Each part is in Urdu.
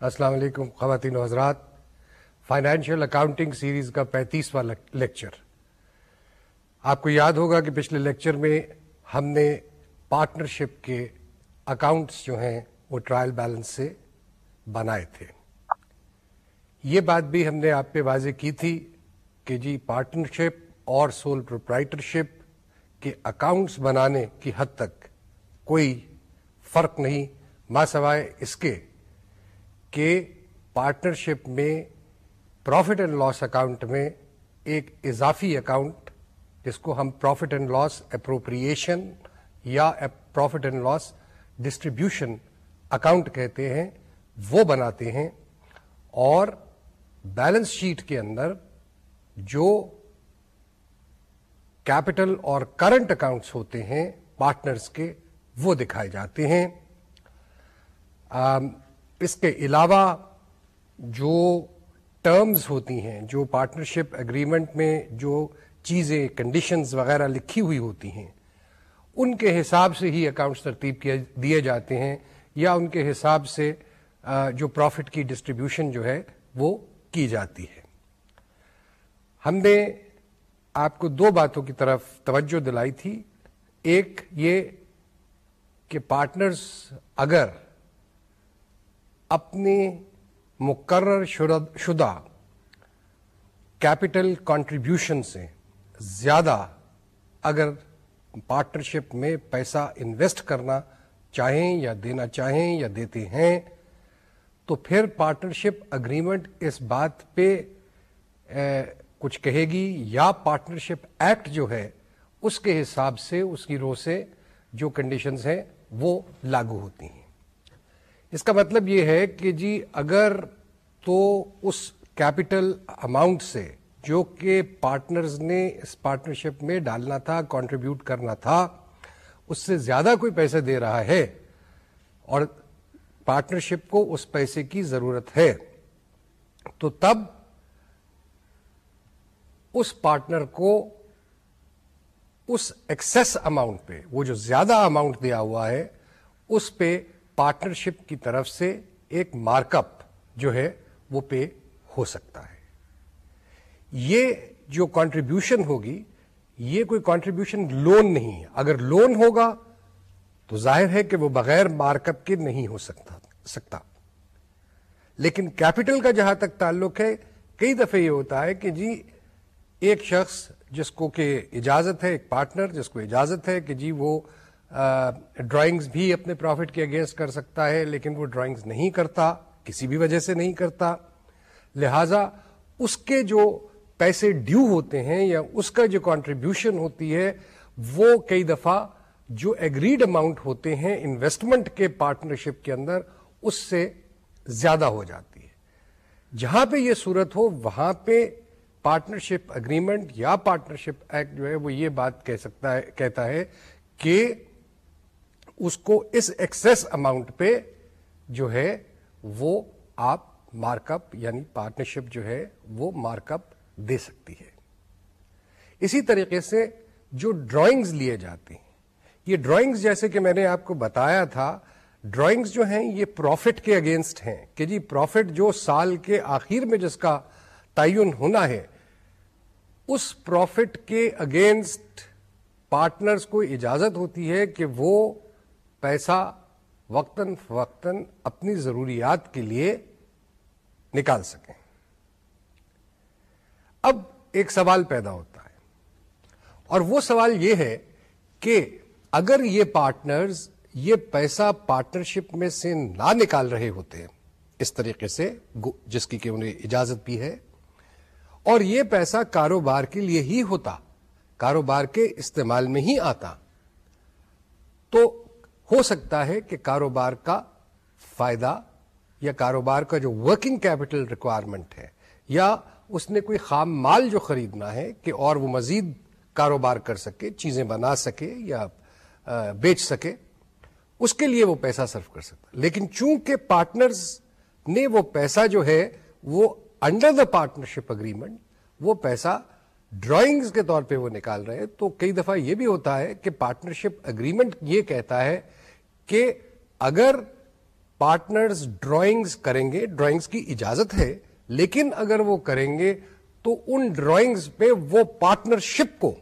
السلام علیکم خواتین و حضرات۔ فائنینشیل اکاؤنٹنگ سیریز کا پینتیسواں لیکچر آپ کو یاد ہوگا کہ پچھلے لیکچر میں ہم نے پارٹنرشپ کے اکاؤنٹس جو ہیں وہ ٹرائل بیلنس سے بنائے تھے۔ یہ بات بھی ہم نے آپ پہ واضح کی تھی کہ جی پارٹنرشپ اور سول پروپرائٹرشپ کے اکاؤنٹس بنانے کی حد تک کوئی فرق نہیں ماں سوائے اس کے کہ پارٹنرشپ میں پروفٹ اینڈ لاس اکاؤنٹ میں ایک اضافی اکاؤنٹ جس کو ہم پروفٹ اینڈ لاس اپروپریشن یا profit and loss distribution account کہتے ہیں، وہ بناتے ہیں۔ اور بیلنس شیٹ کے اندر جو کیپٹل اور کرنٹ اکاؤنٹس ہوتے ہیں پارٹنرز کے، وہ دکھائے جاتے ہیں۔ اس کے علاوہ جو ٹرمز ہوتی ہیں، جو پارٹنرشپ اگریمنٹ میں جو چیزیں کنڈیشنز وغیرہ لکھی ہوئی ہوتی ہیں، ان کے حساب سے ہی اکاؤنٹس ترتیب دیے جاتے ہیں یا ان کے حساب سے جو پروفٹ کی ڈسٹریبیوشن جو ہے وہ کی جاتی ہے۔ ہم نے آپ کو دو باتوں کی طرف توجہ دلائی تھی۔ ایک یہ کہ پارٹنرز اگر اپنے مقرر شدہ کیپٹل کنٹریبیوشن سے زیادہ اگر پارٹنرشپ میں پیسہ انویسٹ کرنا چاہیں یا دینا چاہیں یا دیتے ہیں، تو پھر پارٹنرشپ اگریمنٹ اس بات پہ کچھ کہے گی یا پارٹنرشپ ایکٹ جو ہے، اس کے حساب سے، اس کی رو سے جو کنڈیشنز ہیں، وہ لاگو ہوتی ہیں۔ اس کا مطلب یہ ہے کہ جی اگر تو اس کیپٹل اماؤنٹ سے جو کہ پارٹنرز نے اس پارٹنرشپ میں ڈالنا تھا کنٹریبیوٹ کرنا تھا، اس سے زیادہ کوئی پیسے دے رہا ہے اور پارٹنرشپ کو اس پیسے کی ضرورت ہے، تو تب اس پارٹنر کو اس ایکسس اماؤنٹ پہ، وہ جو زیادہ اماؤنٹ دیا ہوا ہے، اس پہ پارٹنرشپ کی طرف سے ایک مارک اپ جو ہے وہ پے ہو سکتا ہے۔ یہ جو کانٹریبیوشن ہوگی، یہ کوئی کانٹریبیوشن لون نہیں ہے۔ اگر لون ہوگا تو ظاہر ہے کہ وہ بغیر مارک اپ کے نہیں ہو سکتا سکتا۔ لیکن کیپٹل کا جہاں تک تعلق ہے، کئی دفعہ یہ ہوتا ہے کہ جی ایک شخص جس کو کہ اجازت ہے، ایک پارٹنر جس کو اجازت ہے کہ جی وہ ڈرائنگز بھی اپنے پروفٹ کے اگینسٹ کر سکتا ہے، لیکن وہ ڈرائنگز نہیں کرتا، کسی بھی وجہ سے نہیں کرتا۔ لہذا اس کے جو پیسے ڈیو ہوتے ہیں یا اس کا جو کانٹریبیوشن ہوتی ہے، وہ کئی دفعہ جو ایگریڈ اماؤنٹ ہوتے ہیں انویسٹمنٹ کے پارٹنرشپ کے اندر، اس سے زیادہ ہو جاتی ہے۔ جہاں پہ یہ صورت ہو، وہاں پہ پارٹنرشپ اگریمنٹ یا پارٹنرشپ ایکٹ جو ہے، وہ یہ بات کہہ سکتا ہے، کہتا ہے کہ اس کو اس ایکسس اماؤنٹ پہ جو ہے وہ آپ مارک اپ یعنی پارٹنرشپ جو ہے وہ مارک اپ دے سکتی ہے۔ اسی طریقے سے جو ڈرائنگز لیے جاتے ہیں، یہ ڈرائنگز جیسے کہ میں نے آپ کو بتایا تھا ڈرائنگز جو ہیں یہ پروفٹ کے اگینسٹ ہیں کہ جی پروفٹ جو سال کے آخر میں جس کا تعین ہونا ہے، اس پروفٹ کے اگینسٹ پارٹنرز کو اجازت ہوتی ہے کہ وہ پیسہ وقتاً فوقتاً اپنی ضروریات کے لیے نکال سکیں۔ اب ایک سوال پیدا ہوتا ہے۔ اور وہ سوال یہ ہے کہ اگر یہ پارٹنرز یہ پیسہ پارٹنرشپ میں سے نہ نکال رہے ہوتے ہیں اس طریقے سے جس کی کہ انہیں اجازت بھی ہے، اور یہ پیسہ کاروبار کے لیے ہی ہوتا، کاروبار کے استعمال میں ہی آتا، تو ہو سکتا ہے کہ کاروبار کا فائدہ یا کاروبار کا جو ورکنگ کیپٹل ریکوائرمنٹ ہے، یا اس نے کوئی خام مال جو خریدنا ہے کہ اور وہ مزید کاروبار کر سکے، چیزیں بنا سکے یا بیچ سکے، اس کے لیے وہ پیسہ صرف کر سکتا۔ لیکن چونکہ پارٹنرز نے وہ پیسہ جو ہے وہ انڈر دا پارٹنرشپ اگریمنٹ وہ پیسہ ڈرائنگز کے طور پہ وہ نکال رہے تو کئی دفعہ یہ بھی ہوتا ہے کہ پارٹنرشپ اگریمنٹ یہ کہتا ہے کہ اگر پارٹنرز ڈرائنگز کریں گے ڈرائنگز کی اجازت ہے لیکن اگر وہ کریں گے تو ان ڈرائنگز پہ وہ پارٹنرشپ کو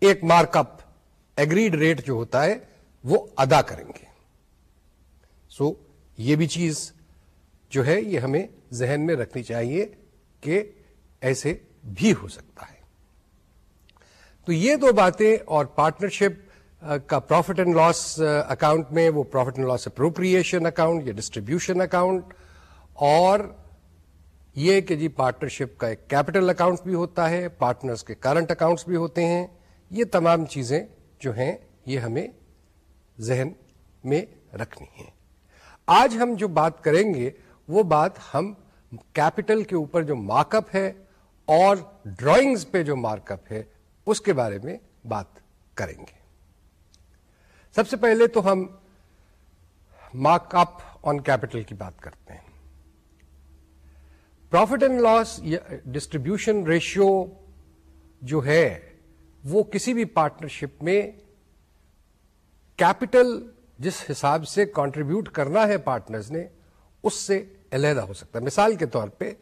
ایک مارک اپ ایگریڈ ریٹ جو ہوتا ہے وہ ادا کریں گے۔ سو so, یہ بھی چیز جو ہے یہ ہمیں ذہن میں رکھنی چاہیے کہ ایسے بھی ہو سکتا ہے۔ تو یہ دو باتیں اور پارٹنرشپ کا پروفٹ اینڈ لاس اکاؤنٹ میں وہ profit and loss appropriation account یا ڈسٹریبیوشن اکاؤنٹ اور یہ کہ جی پارٹنرشپ کا ایک کیپٹل اکاؤنٹ بھی ہوتا ہے پارٹنرز کے کرنٹ اکاؤنٹس بھی ہوتے ہیں۔ یہ تمام چیزیں جو ہیں، یہ ہمیں ذہن میں رکھنی ہیں۔ آج ہم جو بات کریں گے، وہ بات ہم کیپٹل کے اوپر جو مارک اپ ہے اور ڈرائنگز پہ جو مارک اپ ہے، اس کے بارے میں بات کریں گے۔ سب سے پہلے تو ہم مارک اپ آن کیپٹل کی بات کرتے ہیں۔ Profit and loss distribution ratio جو ہے وہ کسی بھی پارٹنرشپ میں کیپٹل جس حساب سے کانٹریبیوٹ کرنا ہے پارٹنرز نے، اس سے علیحدہ ہو سکتا ہے۔ مثال کے طور پہ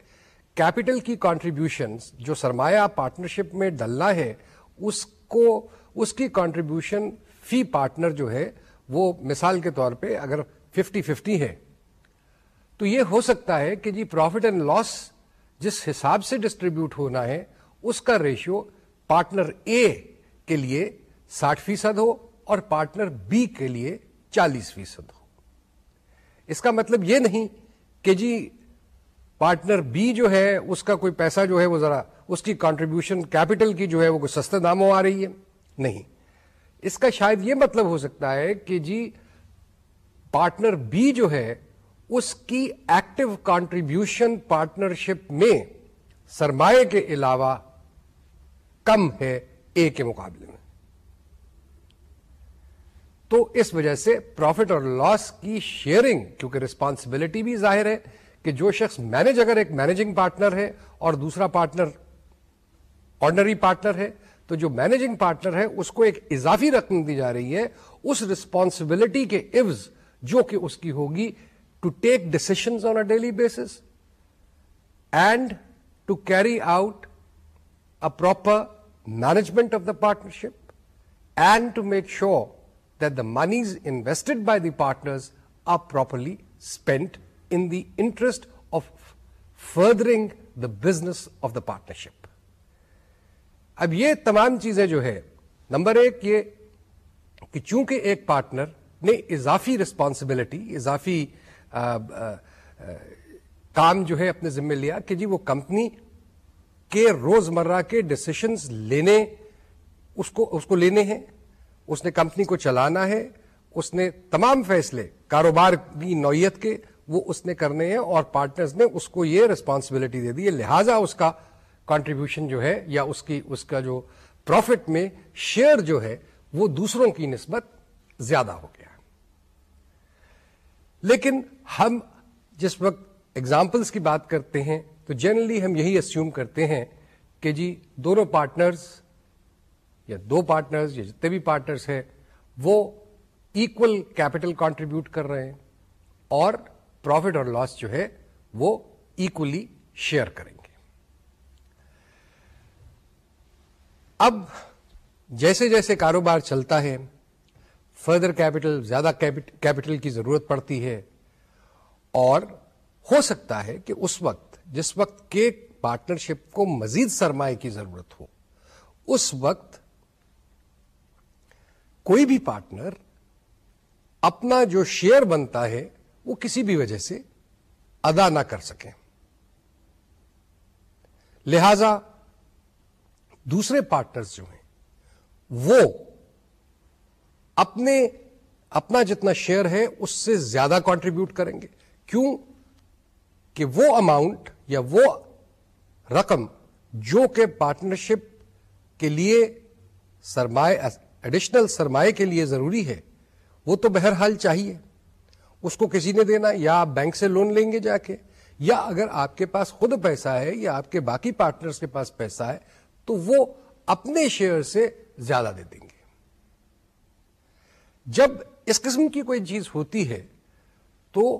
کیپٹل کی کانٹریبیوشن جو سرمایہ پارٹنرشپ میں ڈلنا ہے، اس کو، اس کی کانٹریبیوشن فی پارٹنر جو ہے، وہ مثال کے طور پہ اگر ففٹی ففٹی ہے، تو یہ ہو سکتا ہے کہ جی پروفٹ اینڈ لاس جس حساب سے ڈسٹریبیوٹ ہونا ہے، اس کا ریشیو پارٹنر اے کے لیے ساٹھ فیصد ہو اور پارٹنر بی کے لیے چالیس فیصد ہو۔ اس کا مطلب یہ نہیں کہ جی پارٹنر بی جو ہے، اس کا کوئی پیسہ جو ہے وہ ذرا، اس کی کانٹریبیوشن کیپٹل کی جو ہے وہ کوئی سستے داموں آ رہی ہے۔ نہیں۔ اس کا شاید یہ مطلب ہو سکتا ہے کہ جی پارٹنر بی جو ہے، اس کی ایکٹیو کانٹریبیوشن پارٹنرشپ میں سرمایہ کے علاوہ کم ہے، اے کے مقابلے میں۔ تو اس وجہ سے پروفٹ اور لاس کی شیئرنگ کیونکہ ریسپانسبلٹی بھی ظاہر ہے کہ جو شخص مینج اگر ایک مینجنگ پارٹنر ہے اور دوسرا پارٹنر آرڈنری پارٹنر ہے تو جو مینجنگ پارٹنر ہے، اس کو ایک اضافی رقم دی جا رہی ہے اس ریسپانسبلٹی کے عوض جو کہ اس کی ہوگی to take decision on a daily basis and to carry out a proper management of the partnership and to make sure that the monies invested by the partner are properly spend in the interest of furthering the business of the partnership اب یہ تمام چیزیں جو ہے نمبر ایک یہ کہ چونکہ ایک پارٹنر نے اضافی ریسپانسبلٹی اضافی آ, آ, آ, کام جو ہے اپنے ذمہ لیا کہ جی وہ کمپنی کے روز مرہ کے ڈسیشنز لینے اس کو اس کو لینے ہیں اس نے کمپنی کو چلانا ہے اس نے تمام فیصلے کاروبار کی نوعیت کے وہ اس نے کرنے ہیں اور پارٹنرز نے اس کو یہ ریسپانسبلٹی دے دی ہے لہذا اس کا کانٹریبیوشن جو ہے یا اس کی اس کا جو پروفٹ میں شیئر جو ہے وہ دوسروں کی نسبت زیادہ ہو گیا۔ لیکن ہم جس وقت ایگزامپلس کی بات کرتے ہیں تو جنرلی ہم یہی اسیوم کرتے ہیں کہ جی دونوں پارٹنرز یا دو پارٹنرز یا جتنے بھی پارٹنرز ہیں وہ ایکول کیپٹل کانٹریبیوٹ کر رہے ہیں اور پروفٹ اور لاس جو ہے وہ ایکولی شیئر کریں گے اب جیسے جیسے کاروبار چلتا ہے فردر کیپٹل زیادہ کیپٹل کی ضرورت پڑتی ہے۔ اور ہو سکتا ہے کہ اس وقت، جس وقت کے پارٹنرشپ کو مزید سرمایہ کی ضرورت ہو، اس وقت کوئی بھی پارٹنر اپنا جو شیئر بنتا ہے، وہ کسی بھی وجہ سے ادا نہ کر سکیں لہذا دوسرے پارٹنرز جو ہیں، وہ اپنے، اپنا جتنا شیئر ہے، اس سے زیادہ کانٹریبیوٹ کریں گے۔ کیوں؟ کہ وہ اماؤنٹ یا وہ رقم جو کہ پارٹنرشپ کے لیے سرمایہ ایڈیشنل سرمایہ کے لیے ضروری ہے، وہ تو بہرحال چاہیے۔ اس کو کسی نے دینا، یا آپ بینک سے لون لیں گے جا کے، یا اگر آپ کے پاس خود پیسہ ہے، یا آپ کے باقی پارٹنرز کے پاس پیسہ ہے تو وہ اپنے شیئر سے زیادہ دے دیں گے۔ جب اس قسم کی کوئی چیز ہوتی ہے تو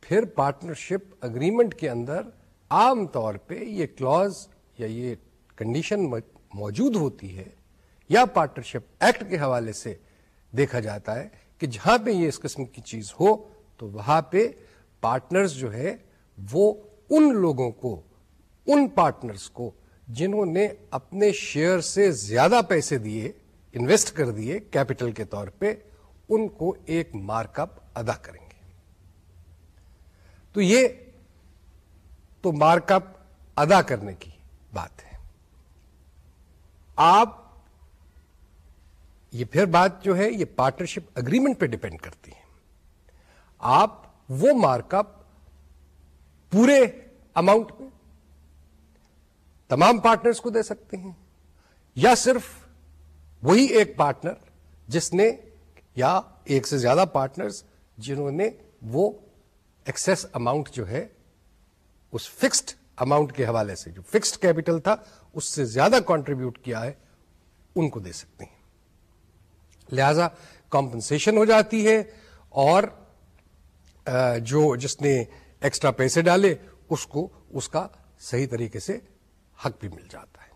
پھر پارٹنرشپ اگریمنٹ کے اندر عام طور پہ یہ کلوز یا یہ کنڈیشن موجود ہوتی ہے یا پارٹنرشپ ایکٹ کے حوالے سے دیکھا جاتا ہے کہ جہاں پہ یہ اس قسم کی چیز ہو تو وہاں پہ پارٹنرز جو ہے وہ ان لوگوں کو، ان پارٹنرز کو جنہوں نے اپنے شیئر سے زیادہ پیسے دیے، انویسٹ کر دیے کیپٹل کے طور پہ، ان کو ایک مارک اپ ادا کریں گے۔ تو یہ تو مارک اپ ادا کرنے کی بات ہے۔ آپ، یہ پھر بات جو ہے، یہ پارٹنرشپ اگریمنٹ پہ ڈپینڈ کرتی ہے۔ آپ وہ مارک اپ پورے اماؤنٹ میں تمام پارٹنرز کو دے سکتے ہیں، یا صرف وہی ایک پارٹنر جس نے، یا ایک سے زیادہ پارٹنرز جنہوں نے وہ ایکسس اماؤنٹ جو ہے، اس فکسڈ اماؤنٹ کے حوالے سے، جو فکسڈ کیپٹل تھا، اس سے زیادہ کانٹریبیوٹ کیا ہے، ان کو دے سکتے ہیں۔ لہذا کمپنسیشن ہو جاتی ہے اور جو جس نے ایکسٹرا پیسے ڈالے، اس کو، اس کا صحیح طریقے سے حق بھی مل جاتا ہے۔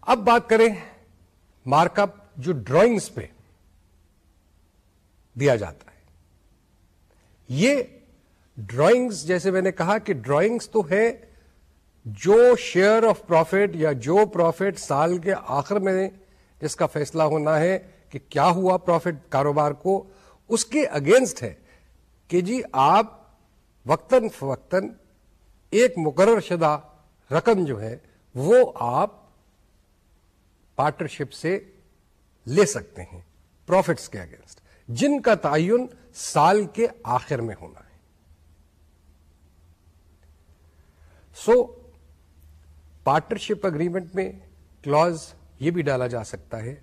اب بات کریں مارک اپ جو ڈرائنگس پہ دیا جاتا ہے۔ یہ ڈرائنگس جیسے میں نے کہا کہ ڈرائنگس تو ہے جو شیئر آف پروفٹ یا جو پروفٹ سال کے آخر میں جس کا فیصلہ ہونا ہے کہ کیا ہوا پروفٹ کاروبار کو، اس کے اگینسٹ ہے کہ جی آپ وقتاً فوقتاً ایک مقرر شدہ رقم جو ہے وہ آپ پارٹنرشپ سے لے سکتے ہیں. پروفٹس کے اگینسٹ جن کا تعین سال کے آخر میں ہونا ہے. سو پارٹنرشپ اگریمنٹ میں کلوز یہ بھی ڈالا جا سکتا ہے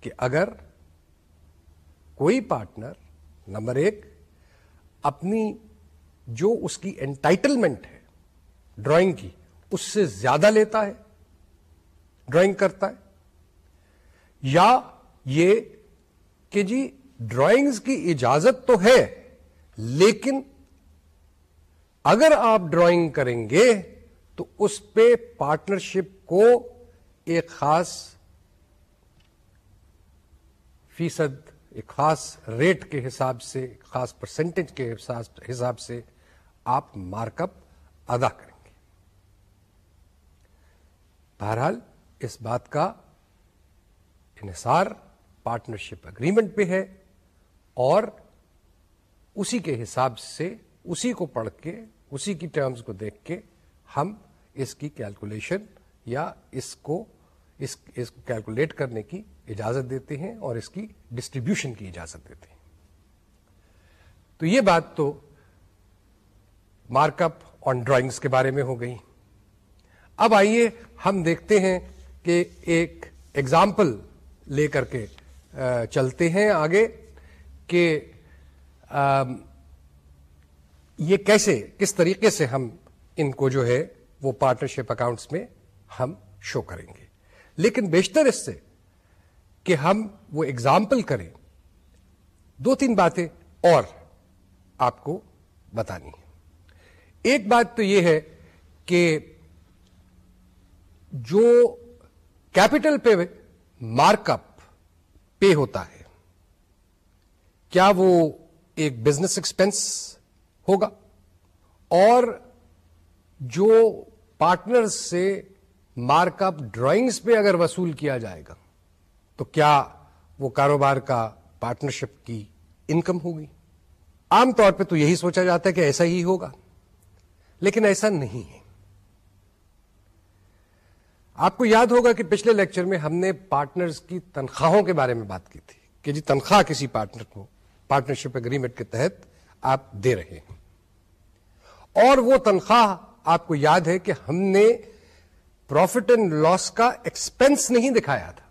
کہ اگر کوئی پارٹنر نمبر ایک، اپنی جو اس کی انٹائٹلمنٹ ہے ڈرائنگ کی، اس سے زیادہ لیتا ہے، ڈرائنگ کرتا ہے۔ یا یہ کہ جی ڈرائنگز کی اجازت تو ہے، لیکن اگر آپ ڈرائنگ کریں گے تو اس پہ پارٹنرشپ کو ایک خاص فیصد، ایک خاص ریٹ کے حساب سے، ایک خاص پرسنٹیج کے حساب سے آپ مارک اپ ادا کریں۔ بہرحال، اس بات کا انحصار پارٹنرشپ اگریمنٹ پہ ہے اور اسی کے حساب سے اسی کو پڑھ کے، اسی کی ٹرمز کو دیکھ کے ہم اس کی کیلکولیشن یا اس کو اس کو کیلکولیٹ کرنے کی اجازت دیتے ہیں اور اس کی ڈسٹریبیوشن کی اجازت دیتے ہیں۔ تو یہ بات تو مارک اپ آن ڈرائنگس کے بارے میں ہو گئی۔ اب آئیے ہم دیکھتے ہیں کہ ایک ایگزامپل لے کر کے چلتے ہیں آگے کہ یہ کیسے، کس طریقے سے ہم ان کو جو ہے وہ پارٹنرشپ اکاؤنٹس میں ہم شو کریں گے۔ لیکن بیشتر اس سے کہ ہم وہ اگزامپل کریں۔ دو تین باتیں اور آپ کو بتانی ہے ایک بات تو یہ ہے کہ جو کیپٹل پہ مارک اپ پے ہوتا ہے، کیا وہ ایک بزنس ایکسپینس ہوگا؟ اور جو پارٹنر سے مارک اپ ڈرائنگس پہ اگر وصول کیا جائے گا، تو کیا وہ کاروبار کا پارٹنرشپ کی انکم ہوگی؟ عام طور پہ تو یہی سوچا جاتا ہے کہ ایسا ہی ہوگا، لیکن ایسا نہیں ہے۔ آپ کو یاد ہوگا کہ پچھلے لیکچر میں ہم نے پارٹنرز کی تنخواہوں کے بارے میں بات کی تھی کہ جی تنخواہ کسی پارٹنر کو پارٹنرشپ اگریمنٹ کے تحت آپ دے رہے ہیں۔ اور وہ تنخواہ آپ کو یاد ہے کہ ہم نے پروفٹ اینڈ لاس کا ایکسپینس نہیں دکھایا تھا۔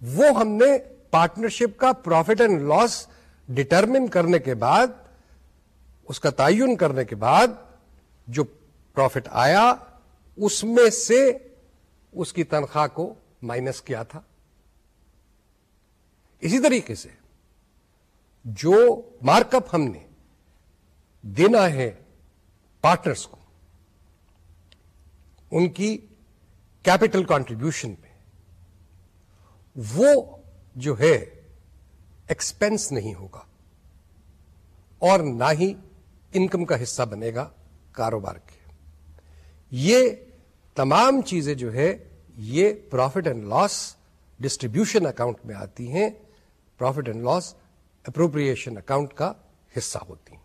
وہ ہم نے پارٹنرشپ کا پروفٹ اینڈ لاس ڈٹرمن کرنے کے بعد، اس کا تعین کرنے کے بعد جو پروفٹ آیا اس میں سے اس کی تنخواہ کو مائنس کیا تھا۔ اسی طریقے سے جو مارک اپ ہم نے دینا ہے پارٹنرس کو، ان کی کیپٹل کانٹریبیوشن پہ، وہ جو ہے ایکسپینس نہیں ہوگا اور نہ ہی انکم کا حصہ بنے گا کاروبار کے۔ یہ تمام چیزیں جو ہے، یہ profit and loss distribution account میں آتی ہیں۔ Profit and loss appropriation account کا حصہ ہوتی ہیں۔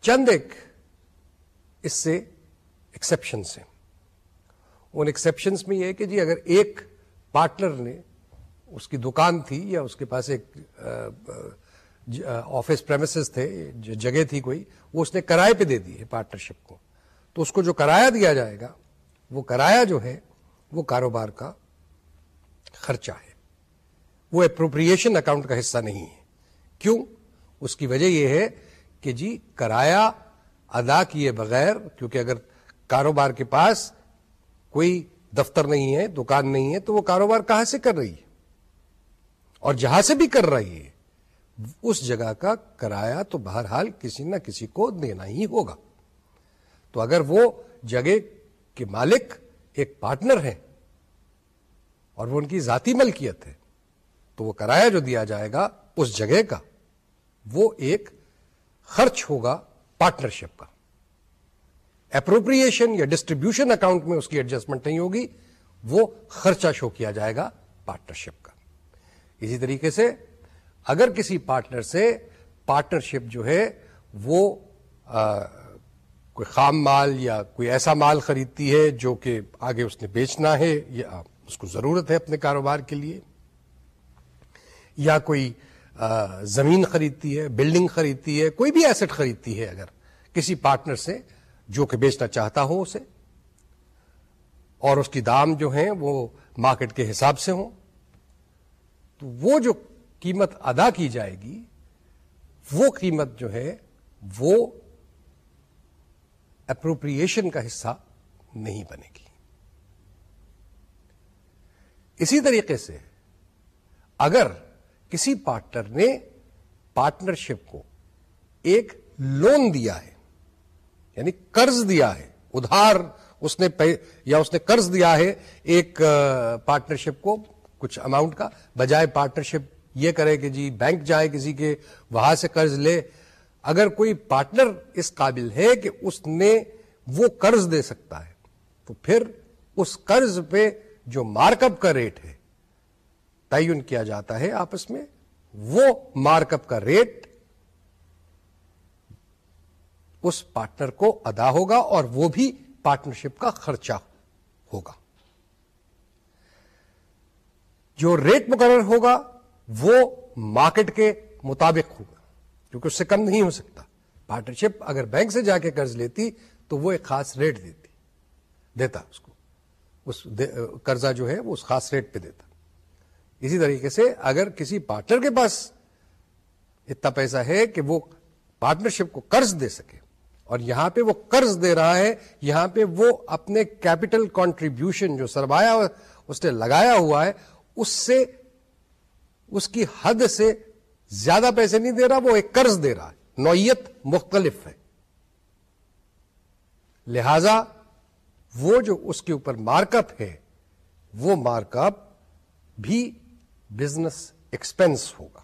چند ایک اس سے ایکسپشنس ہیں۔ ان ایکسپشنس میں یہ ہے کہ جی اگر ایک پارٹنر نے اس کی دکان تھی یا اس کے پاس ایک آفس پریمسز تھے، جگہ تھی کوئی، وہ اس نے کرائے پہ دے دی ہے پارٹنرشپ کو۔ تو اس کو جو کرایہ دیا جائے گا، وہ کرایہ جو ہے، وہ کاروبار کا خرچہ ہے۔ وہ اپروپریشن اکاؤنٹ کا حصہ نہیں ہے۔ کیوں؟ اس کی وجہ یہ ہے کہ جی کرایہ ادا کیے بغیر، کیونکہ اگر کاروبار کے پاس کوئی دفتر نہیں ہے، دکان نہیں ہے، تو وہ کاروبار کہاں سے کر رہی ہے؟ اور جہاں سے بھی کر رہی ہے، اس جگہ کا کرایہ تو بہرحال کسی نہ کسی کو دینا ہی ہوگا۔ تو اگر وہ جگہ کے مالک ایک پارٹنر ہیں اور وہ ان کی ذاتی ملکیت ہے تو وہ کرایہ جو دیا جائے گا اس جگہ کا وہ ایک خرچ ہوگا پارٹنرشپ کا۔ اپروپریشن یا ڈسٹریبیوشن اکاؤنٹ میں اس کی ایڈجسٹمنٹ نہیں ہوگی وہ خرچہ شو کیا جائے گا پارٹنرشپ کا۔ اسی طریقے سے اگر کسی پارٹنر سے پارٹنرشپ جو ہے وہ آ, کوئی خام مال یا کوئی ایسا مال خریدتی ہے جو کہ آگے اس نے بیچنا ہے یا اس کو ضرورت ہے اپنے کاروبار کے لیے۔ یا کوئی زمین خریدتی ہے، بلڈنگ خریدتی ہے، کوئی بھی ایسٹ خریدتی ہے اگر کسی پارٹنر سے جو کہ بیچنا چاہتا ہو اسے۔ اور اس کی دام جو ہیں وہ مارکیٹ کے حساب سے ہوں۔ تو وہ جو قیمت ادا کی جائے گی، وہ قیمت جو ہے وہ اپروپریشن کا حصہ نہیں بنے گی۔ اسی طریقے سے اگر کسی پارٹنر نے پارٹنرشپ کو ایک لون دیا ہے یعنی قرض دیا ہے، ادھار اس نے یا اس نے قرض دیا ہے ایک پارٹنرشپ کو کچھ اماؤنٹ کا، بجائے پارٹنرشپ یہ کرے کہ جی بینک جائے کسی کے، وہاں سے قرض لے اگر کوئی پارٹنر اس قابل ہے کہ اس نے وہ قرض دے سکتا ہے، تو پھر اس قرض پہ جو مارک اپ کا ریٹ ہے، تعین کیا جاتا ہے آپس میں۔ وہ مارک اپ کا ریٹ اس پارٹنر کو ادا ہوگا اور وہ بھی پارٹنرشپ کا خرچہ ہوگا۔ جو ریٹ مقرر ہوگا، وہ مارکیٹ کے مطابق ہوگا۔ کیونکہ اس سے کم نہیں ہو سکتا۔ پارٹنرشپ اگر بینک سے جا کے قرض لیتی تو وہ ایک خاص ریٹ دیتی، دیتا اس کو۔ اس قرضہ جو ہے وہ اس خاص ریٹ پہ دیتا۔ اسی طریقے سے اگر کسی پارٹنر کے پاس اتنا پیسہ ہے کہ وہ پارٹنرشپ کو قرض دے سکے اور یہاں پہ وہ قرض دے رہا ہے، یہاں پہ وہ اپنے کیپٹل کانٹریبیوشن جو سرمایہ اس نے لگایا ہوا ہے، اس سے اس کی حد سے زیادہ پیسے نہیں دے رہا، وہ ایک قرض دے رہا ہے۔ نوعیت مختلف ہے۔ لہذا وہ جو اس کے اوپر مارک اپ ہے، وہ مارک اپ بھی بزنس ایکسپینس ہوگا۔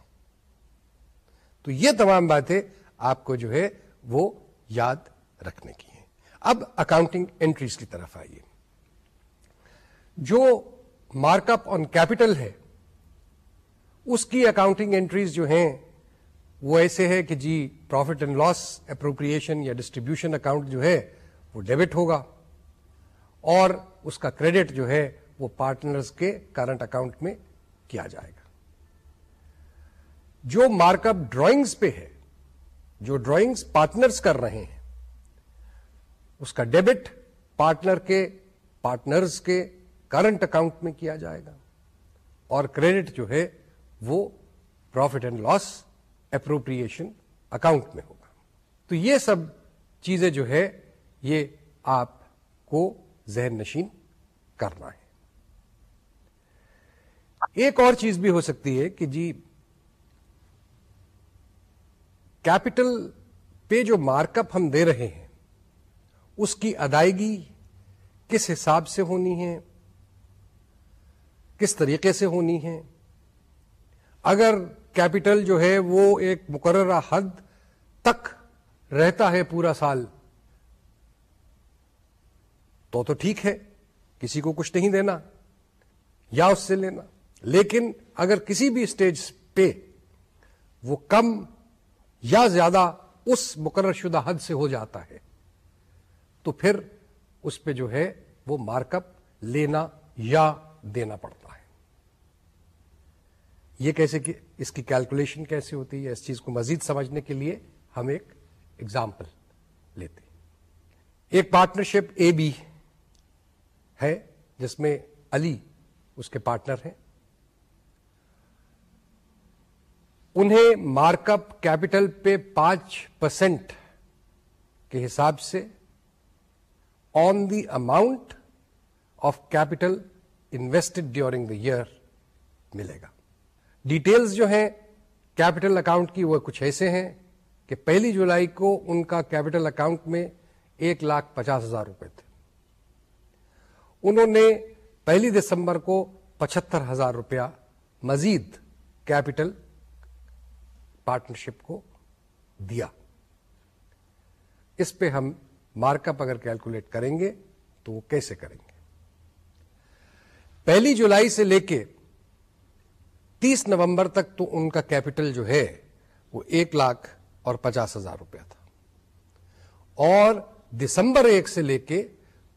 تو یہ تمام باتیں آپ کو جو ہے وہ یاد رکھنے کی ہیں۔ اب اکاؤنٹنگ انٹریز کی طرف آئیے۔ جو مارک اپ آن کیپٹل ہے اس کی اکاؤنٹنگ انٹریز جو ہیں، وہ ایسے ہے کہ جی پروفٹ اینڈ لاس اپروپریشن یا ڈسٹریبیوشن اکاؤنٹ جو ہے، وہ ڈیبٹ ہوگا اور اس کا کریڈٹ جو ہے، وہ پارٹنرز کے کرنٹ اکاؤنٹ میں کیا جائے گا۔ جو مارک اپ ڈرائنگس پہ ہے، جو ڈرائنگس پارٹنرز کر رہے ہیں، اس کا ڈیبٹ پارٹنر کے پارٹنرز کے کرنٹ اکاؤنٹ میں کیا جائے گا اور کریڈٹ جو ہے وہ profit and loss appropriation account میں ہوگا۔ تو یہ سب چیزیں جو ہے، یہ آپ کو ذہن نشین کرنا ہے۔ ایک اور چیز بھی ہو سکتی ہے کہ جی کیپٹل پہ جو مارک اپ ہم دے رہے ہیں، اس کی ادائیگی کس حساب سے ہونی ہے؟ کس طریقے سے ہونی ہے؟ اگر کیپٹل جو ہے وہ ایک مقررہ حد تک رہتا ہے پورا سال، تو تو ٹھیک ہے، کسی کو کچھ نہیں دینا یا اس سے لینا۔ لیکن اگر کسی بھی اسٹیج پہ وہ کم یا زیادہ اس مقرر شدہ حد سے ہو جاتا ہے، تو پھر اس پہ جو ہے وہ مارک اپ لینا یا دینا پڑتا۔ ہے یہ کیسے اس کی کیلکولیشن کیسے ہوتی ہے؟ اس چیز کو مزید سمجھنے کے لیے ہم ایک ایگزامپل لیتے ایک پارٹنرشپ اے بی ہے، جس میں علی اس کے پارٹنر ہیں۔ انہیں مارک اپ کیپٹل پہ پانچ پرسینٹ کے حساب سے on the amount of capital invested during the year ملے گا۔ ڈیٹیلز جو ہیں، کیپٹل اکاؤنٹ کی وہ کچھ ایسے ہیں کہ پہلی جولائی کو ان کا کیپٹل اکاؤنٹ میں ایک لاکھ پچاس ہزار روپے تھے۔ انہوں نے پہلی دسمبر کو پچہتر ہزار روپیہ مزید کیپٹل پارٹنرشپ کو دیا۔ اس پہ ہم مارک اپ اگر کیلکولیٹ کریں گے تو وہ کیسے کریں گے؟ پہلی جولائی سے لے کے تیس نومبر تک تو ان کا کیپٹل جو ہے وہ ایک لاکھ اور پچاس ہزار روپیہ تھا۔ اور دسمبر ایک سے لے کے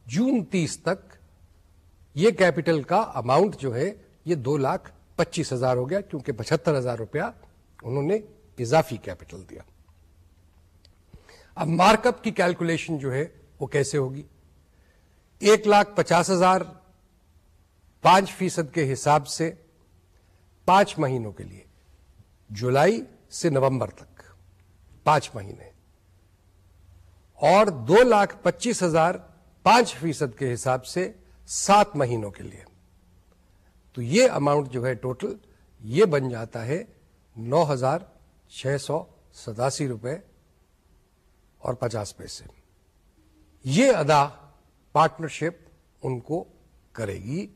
جون تیس تک یہ کیپٹل کا اماؤنٹ جو ہے یہ دو لاکھ پچیس ہزار ہو گیا، کیونکہ پچہتر ہزار روپیہ انہوں نے اضافی کیپٹل دیا۔ اب مارک اپ کی کیلکولیشن جو ہے وہ کیسے ہوگی؟ ایک لاکھ پچاس ہزار پانچ فیصد کے حساب سے پانچ مہینوں کے لیے، جولائی سے نومبر تک، پانچ مہینے۔ اور دو لاکھ پچیس ہزار پانچ فیصد کے حساب سے سات مہینوں کے لیے۔ تو یہ اماؤنٹ جو ہے ٹوٹل یہ بن جاتا ہے نو ہزار چھ سو ستاسی روپے اور پچاس پیسے۔ یہ ادا پارٹنرشپ ان کو کرے گی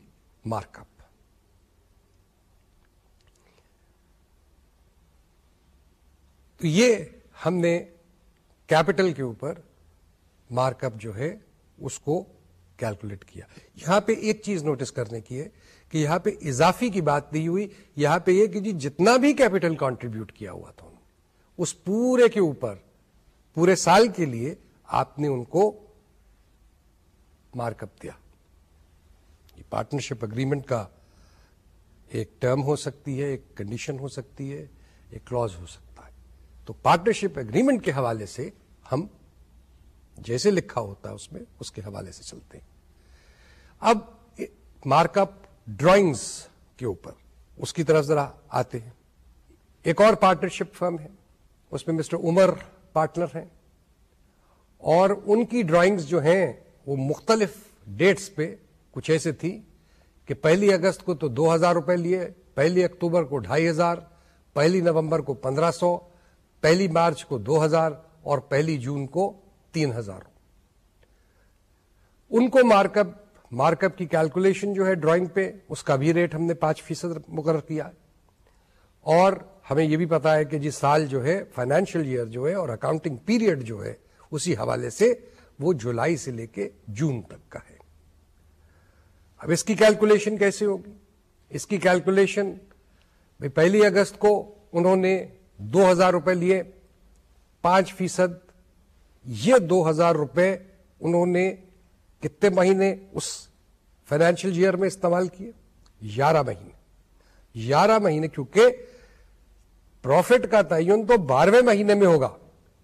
مارک اپ۔ تو یہ ہم نے کیپٹل کے اوپر مارک اپ جو ہے اس کو کیلکولیٹ کیا۔ یہاں پہ ایک چیز نوٹس کرنے کی ہے کہ یہاں پہ اضافی کی بات نہیں ہوئی، یہاں پہ یہ کہ جی جتنا بھی کیپٹل کانٹریبیوٹ کیا ہوا تھا اس پورے کے اوپر، پورے سال کے لیے آپ نے ان کو مارک اپ دیا۔ یہ پارٹنرشپ اگریمنٹ کا ایک ٹرم ہو سکتی ہے، ایک کنڈیشن ہو سکتی ہے، ایک کلوز ہو سکتا ہے۔ تو پارٹنرشپ اگریمنٹ کے حوالے سے ہم جیسے لکھا ہوتا ہے اس میں، اس کے حوالے سے چلتے ہیں۔ اب مارک اپ ڈرائنگس کے اوپر اس کی طرف ذرا آتے ہیں۔ ایک اور پارٹنرشپ فرم ہے، اس میں مسٹر عمر پارٹنر ہیں۔ اور ان کی ڈرائنگز جو ہیں، وہ مختلف ڈیٹس پہ کچھ ایسے تھی کہ پہلی اگست کو تو دو ہزار روپے لیے، پہلی اکتوبر کو ڈھائی ہزار، پہلی نومبر کو پندرہ سو پہلی مارچ کو دو ہزار اور پہلی جون کو تین ہزار۔ ان کو مارک اپ مارک اپ کی کیلکولیشن جو ہے ڈرائنگ پہ، اس کا بھی ریٹ ہم نے پانچ فیصد مقرر کیا۔ اور ہمیں یہ بھی پتا ہے کہ جی سال جو ہے فائنینشیل ایئر جو ہے اور اکاؤنٹنگ پیریڈ جو ہے، اسی حوالے سے وہ جولائی سے لے کے جون تک کا ہے۔ اب اس کی کیلکولیشن کیسے ہوگی؟ اس کی کیلکولیشن پہلی اگست کو انہوں نے دو ہزار روپے لیے، پانچ فیصد، یہ دو ہزار روپے انہوں نے کتنے مہینے اس فائنینشیل ایئر میں استعمال کیے؟ گیارہ مہینے۔ گیارہ مہینے، کیونکہ پروفٹ کا تعین تو بارہویں مہینے میں ہوگا،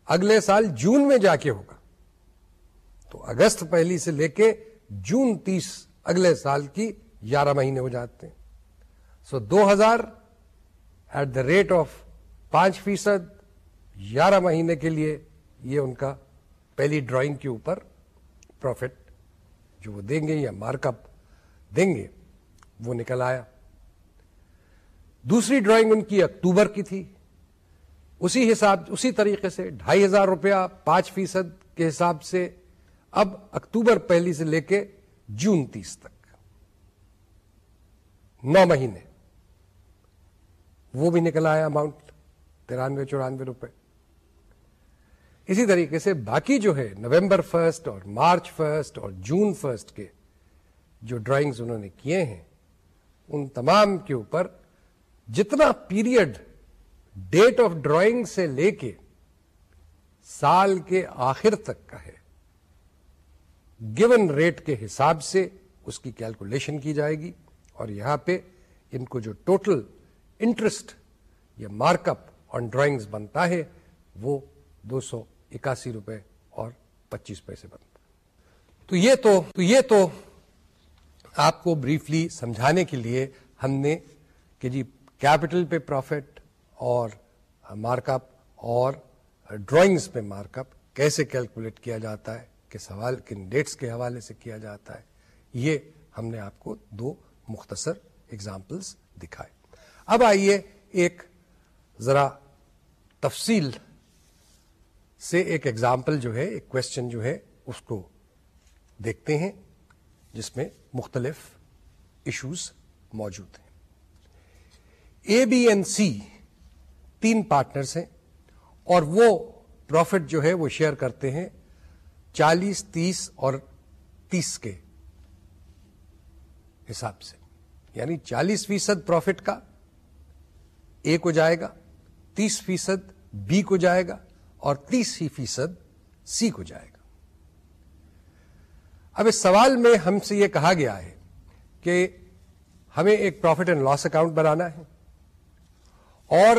اگلے سال جون میں جا کے ہوگا۔ تو اگست پہلی سے لے کے جون تیس اگلے سال کی گیارہ مہینے ہو جاتے ہیں۔ سو دو ہزار ایٹ دا ریٹ آف پانچ فیصد گیارہ مہینے کے لیے یہ ان کا پہلی ڈرائنگ کے اوپر پروفٹ جو وہ دیں گے یا مارک اپ دیں گے، وہ نکل آیا۔ دوسری ڈرائنگ ان کی اکتوبر کی تھی۔ اسی حساب، اسی طریقے سے ڈھائی ہزار روپیہ پانچ فیصد کے حساب سے اب اکتوبر پہلی سے لے کے جون تیس تک۔ نو مہینے۔ وہ بھی نکل آیا اماؤنٹ۔ ترانوے چورانوے روپے۔ اسی طریقے سے باقی جو ہے نومبر فرسٹ اور مارچ فرسٹ اور جون فرسٹ کے جو ڈرائنگز انہوں نے کیے ہیں، ان تمام کے اوپر جتنا پیریڈ ڈیٹ آف ڈرائنگ سے لے کے سال کے آخر تک کا ہے، گیون ریٹ کے حساب سے اس کی کیلکولیشن کی جائے گی اور یہاں پہ ان کو جو ٹوٹل انٹرسٹ یا مارک اپ آن ڈرائنگز بنتا ہے، وہ دو سو اکاسی روپے اور پچیس پیسے بنتا تو یہ تو تو یہ تو آپ کو بریفلی سمجھانے کے لیے ہم نے کہ جی کیپٹل پہ پروفٹ اور مارک اپ اور ڈرائنگز پہ مارک اپ کیسے کیلکولیٹ کیا جاتا ہے کس حوالے کن ڈیٹس کے حوالے سے کیا جاتا ہے، یہ ہم نے آپ کو دو مختصر اگزامپلس دکھائے۔ اب آئیے ایک ذرا تفصیل سے ایک ایگزامپل جو ہے، ایک کوشچن جو ہے، اس کو دیکھتے ہیں، جس میں مختلف ایشوز موجود ہیں۔ اے بی این سی تین پارٹنرز ہیں اور وہ پروفٹ جو ہے، وہ شیئر کرتے ہیں چالیس، تیس اور تیس کے حساب سے۔ یعنی چالیس فیصد پروفٹ کا اے کو جائے گا، تیس فیصد بی کو جائے گا اور تیس ہی فیصد سی کو جائے گا۔ اب اس سوال میں ہم سے یہ کہا گیا ہے کہ ہمیں ایک پروفٹ اینڈ لاس اکاؤنٹ بنانا ہے اور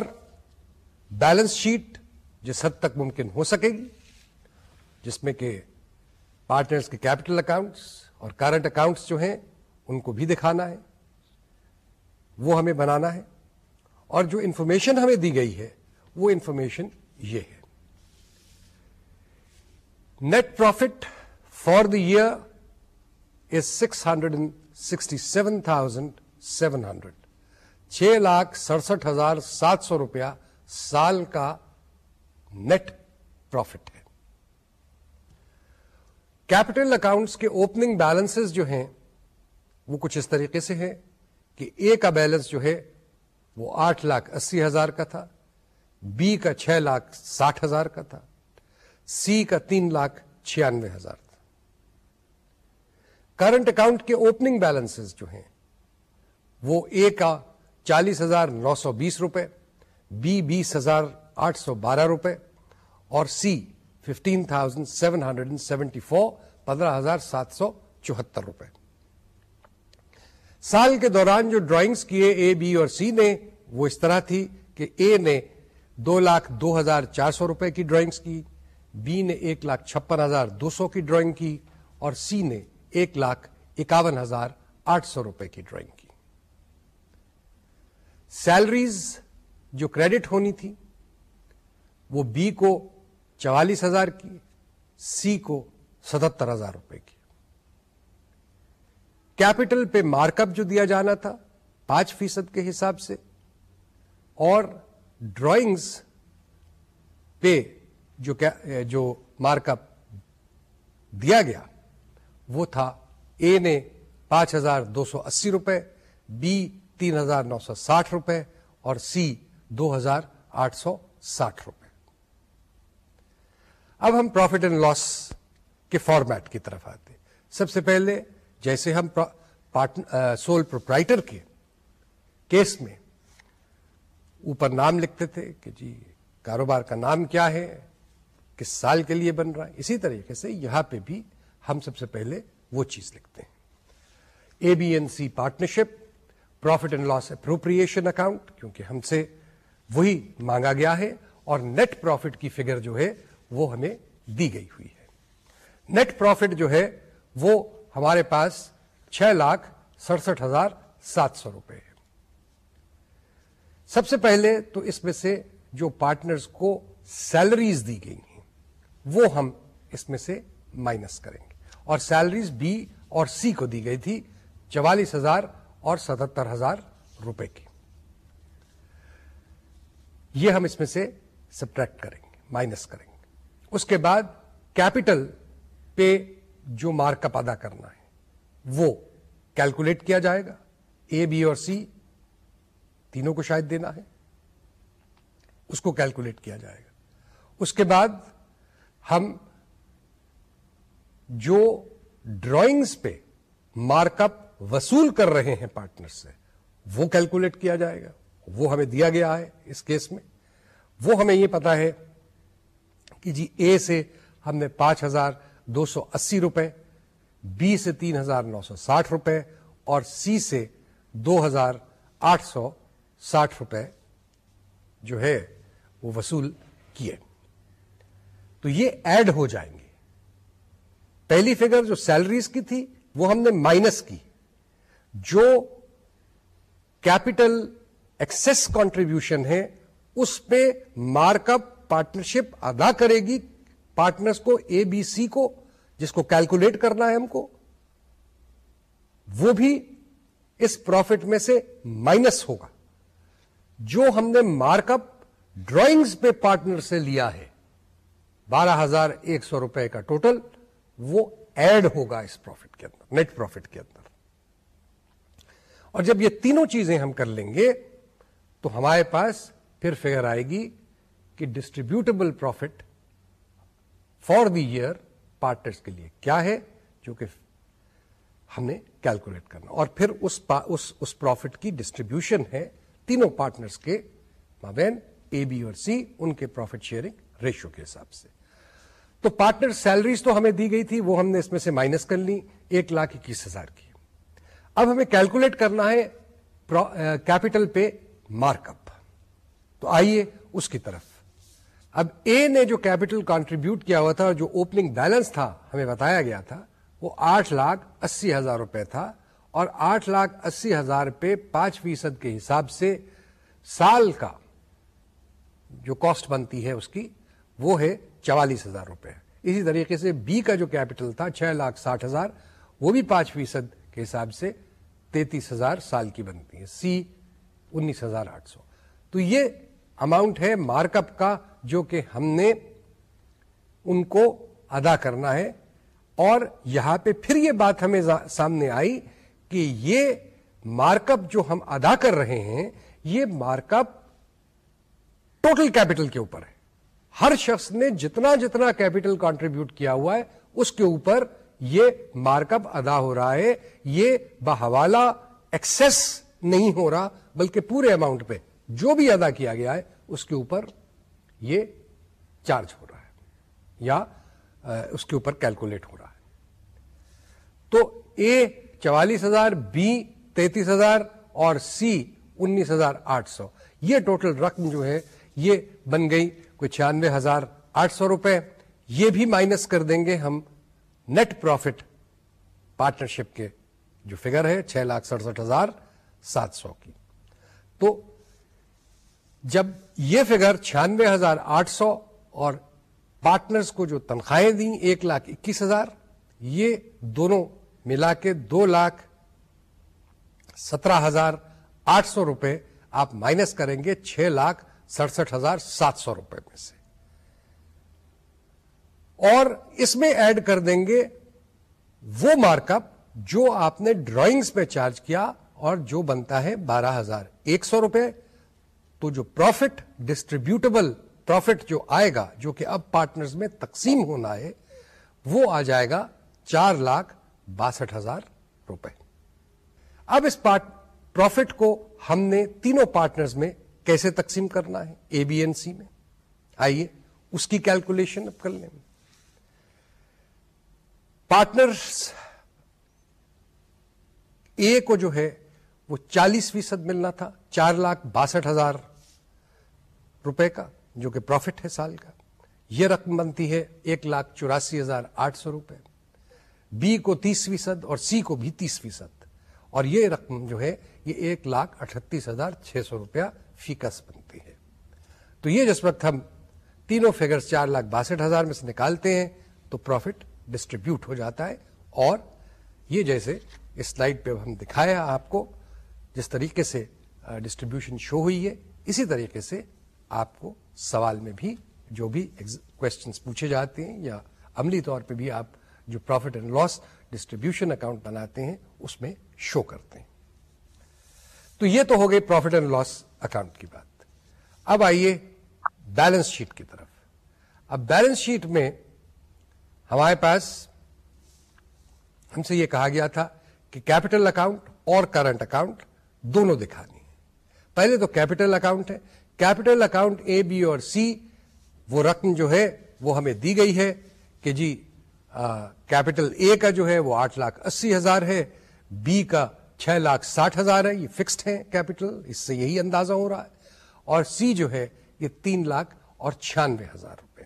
بیلنس شیٹ جس حد تک ممکن ہو سکے گی، جس میں کہ پارٹنرز کے کیپٹل اکاؤنٹس اور کرنٹ اکاؤنٹس جو ہیں ان کو بھی دکھانا ہے، وہ ہمیں بنانا ہے اور جو انفارمیشن ہمیں دی گئی ہے وہ انفارمیشن یہ ہے۔ Net profit for the year is six hundred and sixty seven thousand seven hundred چھ لاکھ سڑسٹھ ہزار سات سو روپیہ سال کا نیٹ پروفٹ ہے۔ کیپٹل اکاؤنٹس کے اوپننگ بیلنس جو ہیں وہ کچھ اس طریقے سے ہیں کہ اے کا بیلنس جو ہے وہ آٹھ لاکھ اسی ہزار کا تھا۔ بی کا چھ لاکھ ساٹھ ہزار کا تھا، سی کا تین لاکھ چھیانوے ہزار تھا۔ کرنٹ اکاؤنٹ کے اوپننگ بیلنس جو ہیں، وہ اے کا چالیس ہزار نو سو بیس روپے بی بیس ہزار آٹھ سو بارہ روپے، اور C fifteen thousand seven hundred and seventy four پندرہ ہزار سات سو چوہتر روپے۔ سال کے دوران جو ڈرائنگس کیے اے بی اور سی نے، وہ اس طرح تھی کہ اے نے دو لاکھ دو ہزار چار سو روپے کی ڈرائنگس کی، بی نے ایک لاکھ چھپن ہزار دو سو کی ڈرائنگ کی اور سی نے ایک لاکھ اکاون ہزار آٹھ سو روپے کی ڈرائنگ کی۔ سیلریز جو کریڈٹ ہونی تھی، وہ بی کو چوالیس ہزار کی، سی کو ستہتر ہزار روپے کی۔ کیپٹل پہ مارک اپ جو دیا جانا تھا، پانچ فیصد کے حساب سے۔ اور ڈرائنگز پہ جو جو مارک اپ دیا گیا، وہ تھا اے نے پانچ ہزار دو سو اسی روپے بی تین ہزار نو سو ساٹھ روپے اور سی دو ہزار آٹھ سو ساٹھ روپے۔ اب ہم پروفٹ اینڈ لاس کے فارمیٹ کی طرف آتے سب سے پہلے جیسے ہم سول پروپرائٹر کے کیس میں اوپر نام لکھتے تھے کہ جی کاروبار کا نام کیا ہے؟ کس سال کے لیے بن رہا ہے؟ اسی طریقے سے یہاں پہ بھی ہم سب سے پہلے وہ چیز لکھتے ہیں۔ A B and C partnership, profit and loss appropriation account, کیونکہ ہم سے وہی مانگا گیا ہے، اور نیٹ پروفٹ کی فگر جو ہے وہ ہمیں دی گئی ہوئی ہے۔ نیٹ پروفٹ جو ہے وہ ہمارے پاس چھ لاکھ سڑسٹھ ہزار سات سو روپے ہے۔ سب سے پہلے تو اس میں سے جو پارٹنرز کو سیلریز دی گئی ہیں، وہ ہم اس میں سے مائنس کریں گے۔ اور سیلریز بی اور سی کو دی گئی تھی چوالیس ہزار اور ستہتر ہزار روپے کی۔ یہ ہم اس میں سے سبٹریکٹ کریں گے، مائنس کریں گے۔ اس کے بعد کیپٹل پہ جو مارک اپ ادا کرنا ہے، وہ کیلکولیٹ کیا جائے گا، اے بی اور سی تینوں کو شاید دینا ہے۔ اس کو کیلکولیٹ کیا جائے گا۔ اس کے بعد ہم جو ڈرائنگز پہ مارک اپ وصول کر رہے ہیں پارٹنر سے، وہ کیلکولیٹ کیا جائے گا۔ وہ ہمیں دیا گیا ہے اس کیس میں۔ وہ ہمیں یہ پتا ہے کہ جی اے سے ہم نے پانچ ہزار دو سو اسی روپے، بی سے تین ہزار نو سو ساٹھ روپے اور سی سے دو ہزار آٹھ سو ساٹھ روپے جو ہے وہ وصول کیے۔ تو یہ ایڈ ہو جائیں گے۔ پہلی فگر جو سیلریز کی تھی وہ ہم نے مائنس کی۔ جو کیپٹل ایکسس کانٹریبیوشن ہے، اس پہ مارک اپ پارٹنرشپ ادا کرے گی پارٹنرز کو، اے بی سی کو، جس کو کیلکولیٹ کرنا ہے ہم کو۔ وہ بھی اس پروفٹ میں سے مائنس ہوگا۔ جو ہم نے مارک اپ ڈرائنگز پہ پارٹنر سے لیا ہے بارہ ہزار ایک سو روپے کا ٹوٹل وہ ایڈ ہوگا اس پروفٹ کے اندر نیٹ پروفٹ کے اندر۔ اور جب یہ تینوں چیزیں ہم کر لیں گے تو ہمارے پاس پھر فگر آئے گی کہ distributable profit for the year partners کے لیے کیا ہے جو کہ ہم نے کیلکولیٹ کرنا۔ اور پھر اس اس, اس پروفٹ کی ڈسٹریبیوشن ہے تینوں پارٹنرس کے مابین اے بی اور سی ان کے پروفٹ شیئرنگ ریشو کے حساب سے۔ تو پارٹنر سیلریز تو ہمیں دی گئی تھی، وہ ہم نے اس میں سے مائنس کر لی، ایک لاکھ اکیس ہزار کی۔ اب ہمیں کیلکولیٹ کرنا ہے کیپٹل uh, پہ مارک اپ تو آئیے اس کی طرف۔ اب اے نے جو کیپٹل کانٹریبیوٹ کیا ہوا تھا جو اوپننگ بیلنس تھا، ہمیں بتایا گیا تھا، وہ آٹھ لاکھ اسی ہزار روپے تھا۔ اور آٹھ لاکھ اسی ہزار پہ پانچ فیصد کے حساب سے سال کا جو کاسٹ بنتی ہے اس کی، وہ ہے چوالیس ہزار روپے۔ اسی طریقے سے بی کا جو کیپٹل تھا، چھ لاکھ ساٹھ ہزار، وہ بھی پانچ فیصد کے حساب سے تینتیس ہزار سال کی بنتی ہے۔ سی انیس ہزار آٹھ سو۔ تو یہ اماؤنٹ ہے مارک اپ کا، جو کہ ہم نے ان کو ادا کرنا ہے۔ اور یہاں پہ پھر یہ بات ہمیں سامنے آئی کہ یہ مارک اپ جو ہم ادا کر رہے ہیں، یہ مارک اپ ٹوٹل کیپٹل کے اوپر ہے۔ ہر شخص نے جتنا جتنا کیپٹل کانٹریبیوٹ کیا ہوا ہے، اس کے اوپر یہ مارک اپ ادا ہو رہا ہے۔ یہ بحوالہ ایکسس نہیں ہو رہا، بلکہ پورے اماؤنٹ پہ جو بھی ادا کیا گیا ہے، اس کے اوپر یہ چارج ہو رہا ہے یا اس کے اوپر کیلکولیٹ ہو رہا ہے۔ تو اے چوالیس ہزار، بی تینتیس ہزار اور سی انیس ہزار آٹھ سو۔ یہ ٹوٹل رقم جو ہے، یہ بن گئی کوئی چھیانوے ہزار آٹھ سو روپے۔ یہ بھی مائنس کر دیں گے ہم نیٹ پروفٹ پارٹنرشپ کے، جو فگر ہے چھ لاکھ سڑسٹھ ہزار سات سو کی۔ تو جب یہ فگر چھیانوے ہزار آٹھ سو اور پارٹنرز کو جو تنخواہیں دیں ایک لاکھ اکیس ہزار، یہ دونوں ملا کے دو لاکھ سترہ ہزار آٹھ سو روپے آپ مائنس کریں گے چھ لاکھ سڑسٹھ ہزار سات سو روپے میں سے۔ اور اس میں ایڈ کر دیں گے وہ مارک اپ جو آپ نے ڈرائنگز پہ چارج کیا اور جو بنتا ہے بارہ ہزار ایک سو روپے۔ تو جو پروفٹ، ڈسٹریبیوٹیبل پروفٹ جو آئے گا، جو کہ اب پارٹنرز میں تقسیم ہونا ہے، وہ آ جائے گا چار لاکھ باسٹھ ہزار روپے۔ اب اس پروفٹ کو ہم نے تینوں پارٹنرز میں کیسے تقسیم کرنا ہے؟ اے بی این سی میں۔ آئیے اس کی کیلکولیشن اب کر لیں۔ پارٹنر اے کو جو ہے وہ چالیس فیصد ملنا تھا، چار لاکھ باسٹھ ہزار روپے کا، جو کہ پروفٹ ہے سال کا۔ یہ رقم بنتی ہے ایک لاکھ چوراسی ہزار آٹھ سو روپے۔ بی کو تیس فیصد اور سی کو بھی تیس فیصد۔ اور یہ رقم جو ہے، یہ ایک لاکھ اٹھتیس ہزار چھ سو روپیہ فیکس بنتی ہے۔ تو یہ جس وقت ہم تینوں فگر چار لاکھ باسٹھ ہزار میں سے نکالتے ہیں، تو پروفٹ ڈسٹریبیوٹ ہو جاتا ہے۔ اور یہ جیسے اس سلائڈ پہ ہم دکھایا آپ کو، جس طریقے سے ڈسٹریبیوشن شو ہوئی ہے، اسی طریقے سے آپ کو سوال میں بھی جو بھی کوشچنس پوچھے جاتے ہیں یا عملی طور پہ بھی آپ جو profit and loss distribution account بناتے ہیں، اس میں شو کرتے ہیں۔ تو یہ تو ہو گئی پروفٹ اینڈ لاس اکاؤنٹ کی بات۔ اب آئیے بیلنس شیٹ کی طرف۔ اب بیلنس شیٹ میں ہمارے پاس ہم سے یہ کہا گیا تھا کہ کیپٹل اکاؤنٹ اور کرنٹ اکاؤنٹ دونوں دکھانی ہے پہلے تو کیپٹل اکاؤنٹ ہے۔ کیپٹل اکاؤنٹ اے بی اور سی وہ رقم جو ہے وہ ہمیں دی گئی ہے کہ جی کیپٹل اے کا جو ہے وہ آٹھ لاکھ اسی ہزار ہے، بی کا چھ لاکھ ساٹھ ہزار ہے، یہ فکسڈ ہے کیپٹل اس سے یہی اندازہ ہو رہا ہے۔ اور سی جو ہے، یہ تین لاکھ اور چھیانوے ہزار روپے۔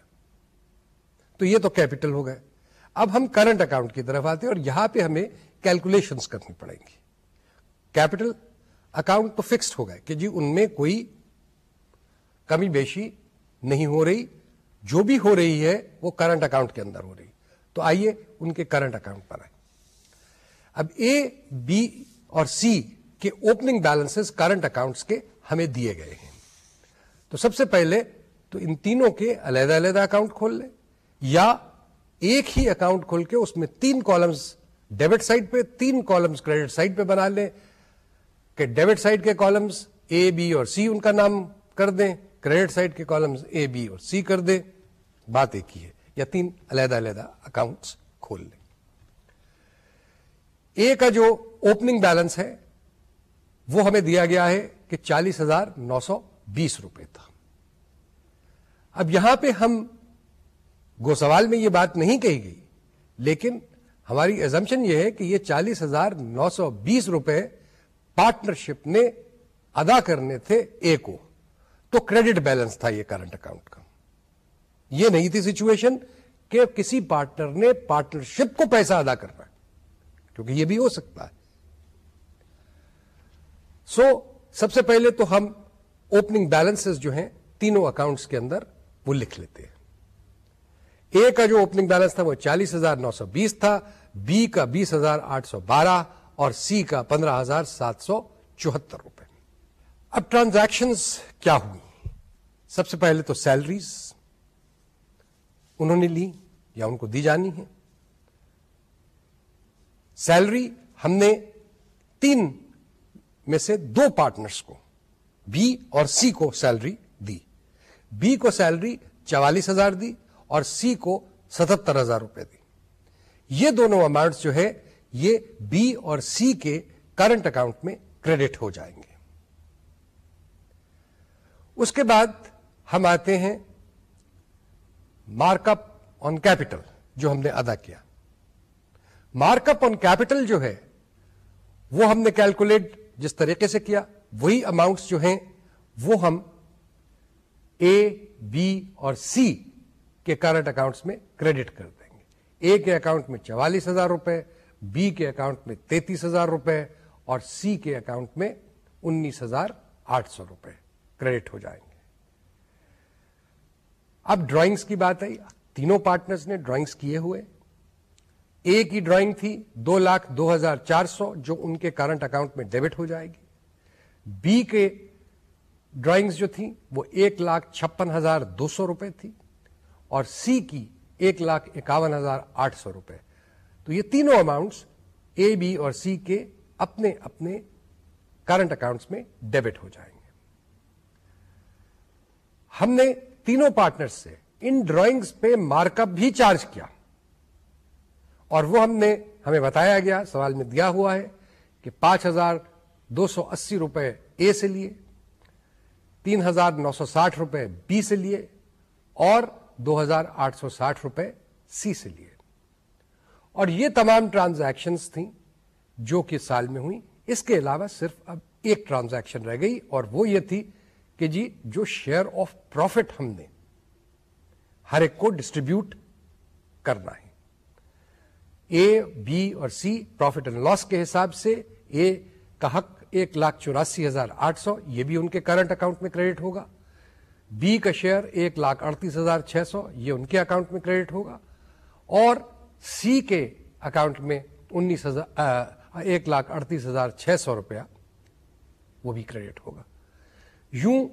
تو یہ تو کیپٹل ہو گئے۔ اب ہم کرنٹ اکاؤنٹ کی طرف آتے ہیں اور یہاں پہ ہمیں کیلکولیشنس کرنی پڑیں گی۔ کیپٹل اکاؤنٹ تو فکسڈ ہو گئے کہ جی ان میں کوئی کمی بیشی نہیں ہو رہی۔ جو بھی ہو رہی ہے وہ کرنٹ اکاؤنٹ کے اندر ہو رہی۔ تو آئیے ان کے کرنٹ اکاؤنٹ پر آئے اب اے بی اور سی کے اوپننگ بیلنس کرنٹ اکاؤنٹس کے ہمیں دیے گئے ہیں۔ تو سب سے پہلے تو ان تینوں کے علیحدہ علیحدہ اکاؤنٹ کھول لیں، یا ایک ہی اکاؤنٹ کھول کے اس میں تین کالمز ڈیبٹ سائڈ پہ، تین کالمز کریڈٹ سائڈ پہ بنا لیں کہ ڈیبٹ سائڈ کے کالمز اے بی اور سی ان کا نام کر دیں کریڈٹ سائڈ کے کالمز اے بی اور سی کر دیں۔ بات ایک ہی ہے۔ یا تین علیحدہ علیحدہ اکاؤنٹس کھول لیں۔ اے کا جو اوپننگ بیلنس ہے، وہ ہمیں دیا گیا ہے کہ چالیس ہزار نو سو بیس روپے تھا۔ اب یہاں پہ ہم گو سوال میں یہ بات نہیں کہی گئی، لیکن ہماری ایزمپشن یہ ہے کہ یہ چالیس ہزار نو سو بیس روپے پارٹنرشپ نے ادا کرنے تھے اے کو۔ تو کریڈٹ بیلنس تھا یہ کرنٹ اکاؤنٹ کا۔ یہ نہیں تھی سچویشن کہ کسی پارٹنر نے پارٹنرشپ کو پیسہ ادا کرنا کیونکہ یہ بھی ہو سکتا ہے۔ سو so, سب سے پہلے تو ہم اوپننگ بیلنس جو ہیں تینوں اکاؤنٹس کے اندر وہ لکھ لیتے ہیں۔ اے کا جو اوپننگ بیلنس تھا وہ چالیس ہزار نو سو بیس تھا بی کا بیس ہزار آٹھ سو بارہ اور سی کا پندرہ ہزار سات سو چوہتر روپے۔ اب ٹرانزیکشن کیا ہوئی سب سے پہلے تو سیلریز انہوں نے لی یا ان کو دی جانی ہے۔ سیلری ہم نے تین میں سے دو پارٹنرز کو بی اور سی کو سیلری دی۔ بی کو سیلری چوالیس ہزار دی اور سی کو ستہتر ہزار روپے دی۔ یہ دونوں اماؤنٹ جو ہے، یہ بی اور سی کے کرنٹ اکاؤنٹ میں کریڈٹ ہو جائیں گے۔ اس کے بعد ہم آتے ہیں مارک اپ آن کیپٹل جو ہم نے ادا کیا۔ مارک اپ آن کیپٹل جو ہے، وہ ہم نے کیلکولیٹ جس طریقے سے کیا، وہی اماؤنٹس جو ہیں، وہ ہم اے بی اور سی کے کرنٹ اکاؤنٹس میں کریڈٹ کر دیں گے۔ اے کے اکاؤنٹ میں چوالیس ہزار روپے بی کے اکاؤنٹ میں تینتیس ہزار روپے اور سی کے اکاؤنٹ میں انیس ہزار آٹھ سو روپے کریڈٹ ہو جائیں گے۔ اب ڈرائنگس کی بات آئی تینوں پارٹنرز نے ڈرائنگس کیے ہوئے۔ اے کی ڈرائنگ تھی، دو لاکھ دو ہزار چار سو، جو ان کے کرنٹ اکاؤنٹ میں ڈیبٹ ہو جائے گی۔ بی کے ڈرائنگز جو تھیں، وہ ایک لاکھ چھپن ہزار دو سو روپے تھی۔ اور سی کی ایک لاکھ اکاون ہزار آٹھ سو روپے۔ تو یہ تینوں اماؤنٹس اے بی اور سی کے اپنے اپنے کرنٹ اکاؤنٹس میں ڈیبٹ ہو جائیں گے۔ ہم نے تینوں پارٹنر سے ان ڈرائنگز پہ مارک اپ بھی چارج کیا۔ اور وہ ہم نے ہمیں بتایا گیا، سوال میں دیا ہوا ہے کہ پانچ ہزار دو سو اسی روپے اے سے لیے، تین ہزار نو سو ساٹھ روپے بی سے لیے، اور دو ہزار آٹھ سو ساٹھ روپے سی سے لیے۔ اور یہ تمام ٹرانزیکشنز تھیں جو کہ سال میں ہوئی اس کے علاوہ صرف اب ایک ٹرانزیکشن رہ گئی اور وہ یہ تھی کہ جی جو شیئر آف پروفٹ ہم نے ہر ایک کو ڈسٹریبیوٹ کرنا ہے۔ اے بی اور سی پروفٹ اینڈ لاس کے حساب سے اے کا حق ایک لاکھ چوراسی ہزار آٹھ سو، یہ بھی ان کے کرنٹ اکاؤنٹ میں کریڈٹ ہوگا۔ بی کا شیئر ایک لاکھ اڑتیس ہزار چھ سو، یہ ان کے اکاؤنٹ میں کریڈٹ ہوگا۔ اور سی کے اکاؤنٹ میں انیس ہزار ایک لاکھ اڑتیس ہزار چھ سو روپیہ وہ بھی کریڈٹ ہوگا۔ یوں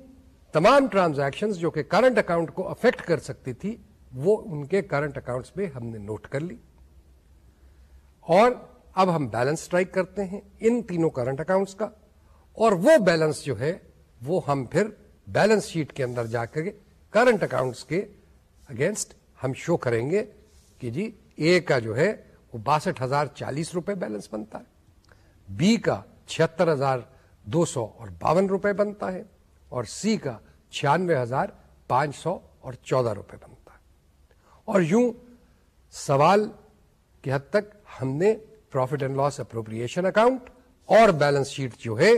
تمام ٹرانزیکشن جو کہ کرنٹ اکاؤنٹ کو افیکٹ کر سکتی تھی، وہ ان کے کرنٹ اکاؤنٹس میں ہم نے نوٹ کر لی۔ اور اب ہم بیلنس اسٹرائک کرتے ہیں ان تینوں کرنٹ اکاؤنٹس کا۔ اور وہ بیلنس جو ہے، وہ ہم پھر بیلنس شیٹ کے اندر جا کر کرنٹ اکاؤنٹس کے اگینسٹ ہم شو کریں گے کہ جی اے کا جو ہے، وہ باسٹھ ہزار چالیس روپے بیلنس بنتا ہے۔ بی کا چھتر ہزار دو سو اور باون روپے بنتا ہے۔ اور سی کا چھیانوے ہزار پانچ سو اور چودہ روپے بنتا ہے۔ اور یوں سوال کی حد تک ہم نے profit and loss appropriation account اور بیلنس شیٹ جو ہے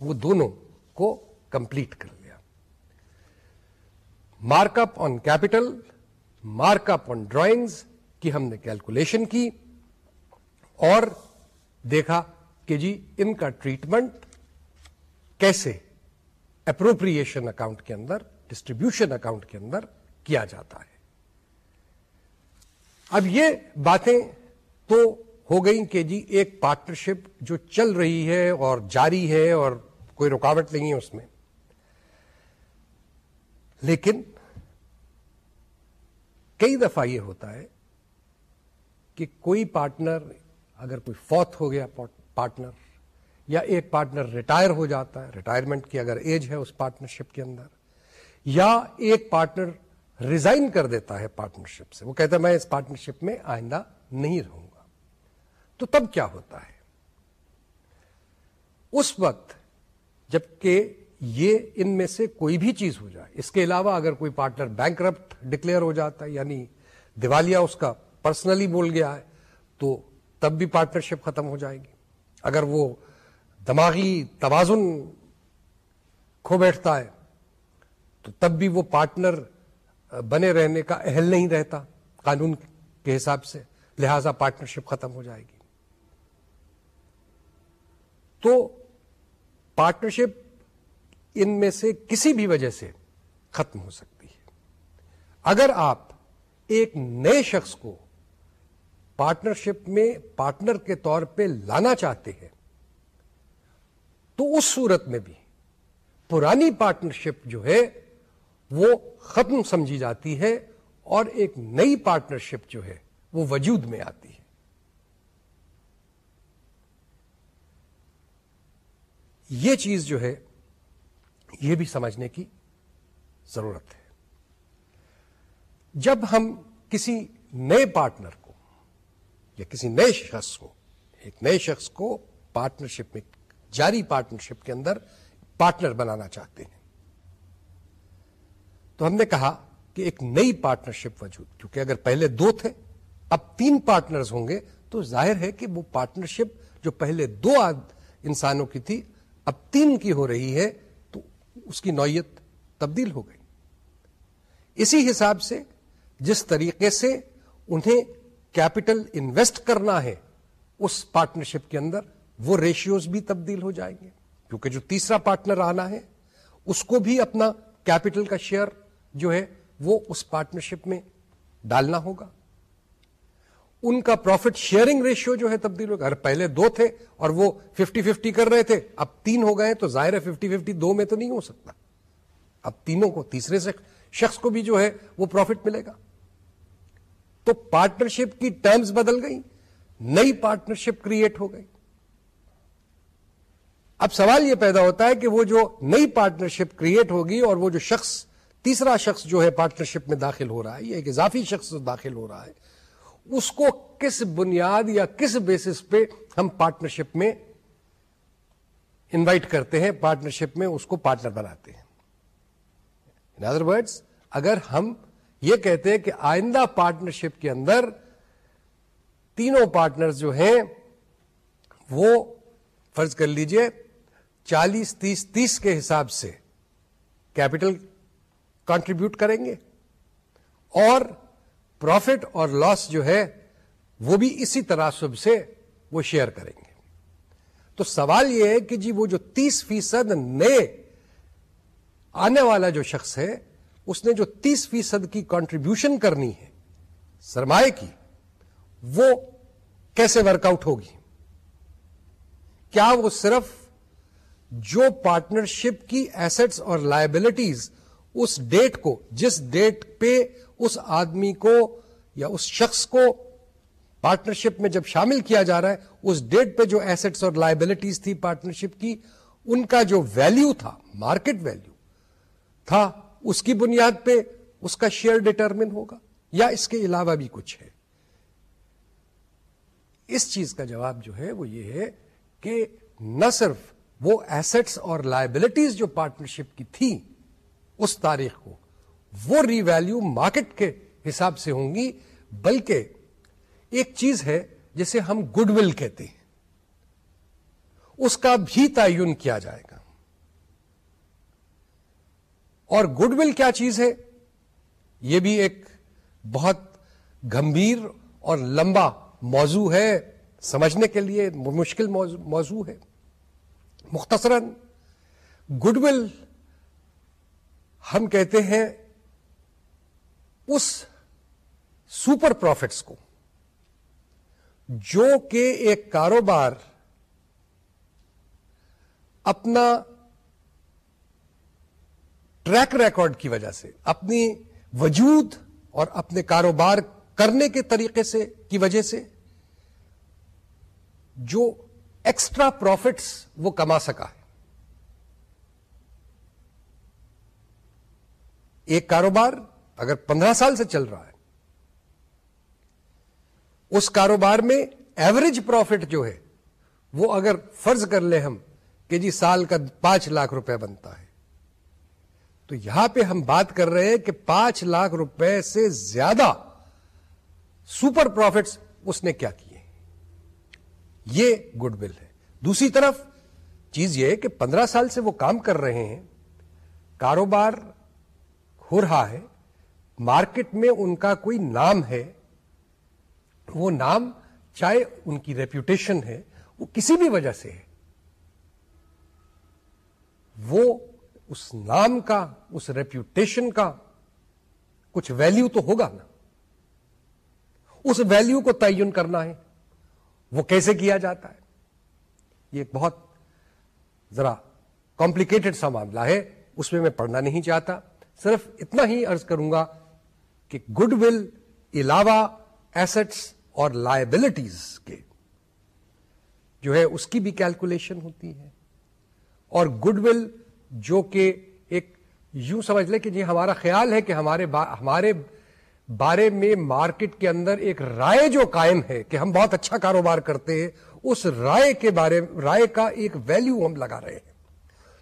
وہ دونوں کو کمپلیٹ کر لیا۔ Mark up on capital mark up on drawings کی ہم نے کیلکولیشن کی اور دیکھا کہ جی ان کا ٹریٹمنٹ کیسے اپروپریشن اکاؤنٹ کے اندر ڈسٹریبیوشن اکاؤنٹ کے اندر کیا جاتا ہے۔ اب یہ باتیں تو ہو گئی کہ جی ایک پارٹنرشپ جو چل رہی ہے اور جاری ہے اور کوئی رکاوٹ نہیں ہے اس میں۔ لیکن کئی دفعہ یہ ہوتا ہے کہ کوئی پارٹنر اگر کوئی فوت ہو گیا پارٹنر یا ایک پارٹنر ریٹائر ہو جاتا ہے ریٹائرمنٹ کی اگر ایج ہے اس پارٹنرشپ کے اندر، یا ایک پارٹنر ریزائن کر دیتا ہے پارٹنرشپ سے۔ وہ کہتا ہے، میں اس پارٹنرشپ میں آئندہ نہیں رہوں گا۔ تو تب کیا ہوتا ہے؟ اس وقت جبکہ یہ ان میں سے کوئی بھی چیز ہو جائے، اس کے علاوہ اگر کوئی پارٹنر بینک رپٹ ڈکلیئر ہو جاتا ہے یعنی دیوالیہ اس کا پرسنلی بول گیا ہے، تو تب بھی پارٹنرشپ ختم ہو جائے گی۔ اگر وہ دماغی توازن کھو بیٹھتا ہے، تو تب بھی وہ پارٹنر بنے رہنے کا اہل نہیں رہتا قانون کے حساب سے، لہذا پارٹنرشپ ختم ہو جائے گی۔ تو پارٹنرشپ ان میں سے کسی بھی وجہ سے ختم ہو سکتی ہے۔ اگر آپ ایک نئے شخص کو پارٹنرشپ میں پارٹنر کے طور پہ لانا چاہتے ہیں تو اس صورت میں بھی پرانی پارٹنرشپ جو ہے وہ ختم سمجھی جاتی ہے اور ایک نئی پارٹنرشپ جو ہے وہ وجود میں آتی ہے۔ یہ چیز جو ہے یہ بھی سمجھنے کی ضرورت ہے۔ جب ہم کسی نئے پارٹنر کو یا کسی نئے شخص کو، ایک نئے شخص کو پارٹنرشپ میں جاری پارٹنرشپ کے اندر پارٹنر بنانا چاہتے ہیں۔ تو ہم نے کہا کہ ایک نئی پارٹنرشپ وجود، کیونکہ اگر پہلے دو تھے، اب تین پارٹنرز ہوں گے، تو ظاہر ہے کہ وہ پارٹنرشپ جو پہلے دو انسانوں کی تھی، اب تین کی ہو رہی ہے، تو اس کی نوعیت تبدیل ہو گئی۔ اسی حساب سے جس طریقے سے انہیں کیپٹل انویسٹ کرنا ہے، اس پارٹنرشپ کے اندر وہ ریشیوز بھی تبدیل ہو جائیں گے۔ کیونکہ جو تیسرا پارٹنر آنا ہے، اس کو بھی اپنا کیپٹل کا شیئر جو ہے، وہ اس پارٹنرشپ میں ڈالنا ہوگا۔ ان کا پروفٹ شیئرنگ ریشیو جو ہے تبدیل ہوگا۔ اگر پہلے دو تھے اور وہ ففٹی ففٹی کر رہے تھے، اب تین ہو گئے تو ظاہر ہے ففٹی ففٹی دو میں تو نہیں ہو سکتا۔ اب تینوں کو، تیسرے سے شخص کو بھی جو ہے، وہ پروفٹ ملے گا۔ تو پارٹنرشپ کی ٹرمز بدل گئی نئی پارٹنرشپ کریٹ ہو گئی۔ اب سوال یہ پیدا ہوتا ہے کہ وہ جو نئی پارٹنرشپ کریٹ ہوگی اور وہ جو شخص، تیسرا شخص جو ہے پارٹنرشپ میں داخل ہو رہا ہے، یہ ایک اضافی شخص داخل ہو رہا ہے، اس کو کس بنیاد یا کس بیسس پہ ہم پارٹنرشپ میں انوائٹ کرتے ہیں پارٹنرشپ میں اس کو پارٹنر بناتے ہیں؟ ان ادر ورڈس اگر ہم یہ کہتے ہیں کہ آئندہ پارٹنرشپ کے اندر تینوں پارٹنر جو ہیں، وہ فرض کر لیجیے چالیس تیس تیس کے حساب سے کیپٹل کانٹریبیوٹ کریں گے اور پروفٹ اور لاس جو ہے وہ بھی اسی تناسب سے وہ شیئر کریں گے۔ تو سوال یہ ہے کہ جی وہ جو تیس فیصد نئے آنے والا جو شخص ہے، اس نے جو تیس فیصد کی کانٹریبیوشن کرنی ہے، سرمایہ کی، وہ کیسے ورک آؤٹ ہوگی؟ کیا وہ صرف جو پارٹنرشپ کی ایسٹس اور لائبلٹیز اس ڈیٹ کو، جس ڈیٹ پہ اس آدمی کو یا اس شخص کو پارٹنرشپ میں جب شامل کیا جا رہا ہے، اس ڈیٹ پہ جو ایسٹس اور لائبلٹیز تھی پارٹنرشپ کی، ان کا جو ویلو تھا مارکیٹ ویلو تھا، اس کی بنیاد پہ اس کا شیئر ڈٹرمن ہوگا یا اس کے علاوہ بھی کچھ ہے۔ اس چیز کا جواب جو ہے وہ یہ ہے کہ نہ صرف وہ ایسٹس اور لائبلٹیز جو پارٹنرشپ کی تھی اس تاریخ کو، وہ ری ویلو مارکیٹ کے حساب سے ہوں گی، بلکہ ایک چیز ہے جسے ہم گڈ ول کہتے ہیں۔ اس کا بھی تعین کیا جائے گا۔ اور گڈ ول کیا چیز ہے؟ یہ بھی ایک بہت گمبھیر اور لمبا موضوع ہے، سمجھنے کے لیے مشکل موضوع ہے۔ مختصراً گڈ ول ہم کہتے ہیں اس سپر پروفٹس کو، جو کہ ایک کاروبار اپنا ٹریک ریکارڈ کی وجہ سے، اپنی وجود اور اپنے کاروبار کرنے کے طریقے سے کی وجہ سے، جو ایکسٹرا پروفٹس وہ کما سکا ہے۔ ایک کاروبار اگر پندرہ سال سے چل رہا ہے، اس کاروبار میں ایوریج پروفٹ جو ہے، وہ اگر فرض کر لیں ہم کہ جی سال کا پانچ لاکھ روپے بنتا ہے، تو یہاں پہ ہم بات کر رہے ہیں کہ پانچ لاکھ روپے سے زیادہ سپر پروفٹس اس نے کیا کیے یہ گڈ ول ہے۔ دوسری طرف چیز یہ کہ پندرہ سال سے وہ کام کر رہے ہیں، کاروبار ہو رہا ہے، مارکیٹ میں ان کا کوئی نام ہے، وہ نام چاہے ان کی ریپوٹیشن ہے، وہ کسی بھی وجہ سے ہے۔ وہ اس نام کا، اس ریپوٹیشن کا کچھ ویلیو تو ہوگا نا۔ اس ویلیو کو تعین کرنا ہے۔ وہ کیسے کیا جاتا ہے؟ یہ ایک بہت ذرا کمپلیکیٹڈ سا معاملہ ہے، اس میں میں پڑھنا نہیں چاہتا۔ صرف اتنا ہی ارض کروں گا کہ گڈ ول علاوہ ایسٹس اور لائبلٹیز کے جو ہے، اس کی بھی کیلکولیشن ہوتی ہے۔ اور گڈ ول جو کہ ایک یوں سمجھ لے کہ جی ہمارا خیال ہے کہ ہمارے با ہمارے بارے میں مارکیٹ کے اندر ایک رائے جو قائم ہے کہ ہم بہت اچھا کاروبار کرتے ہیں، اس رائے کے بارے، رائے کا ایک ویلیو ہم لگا رہے ہیں۔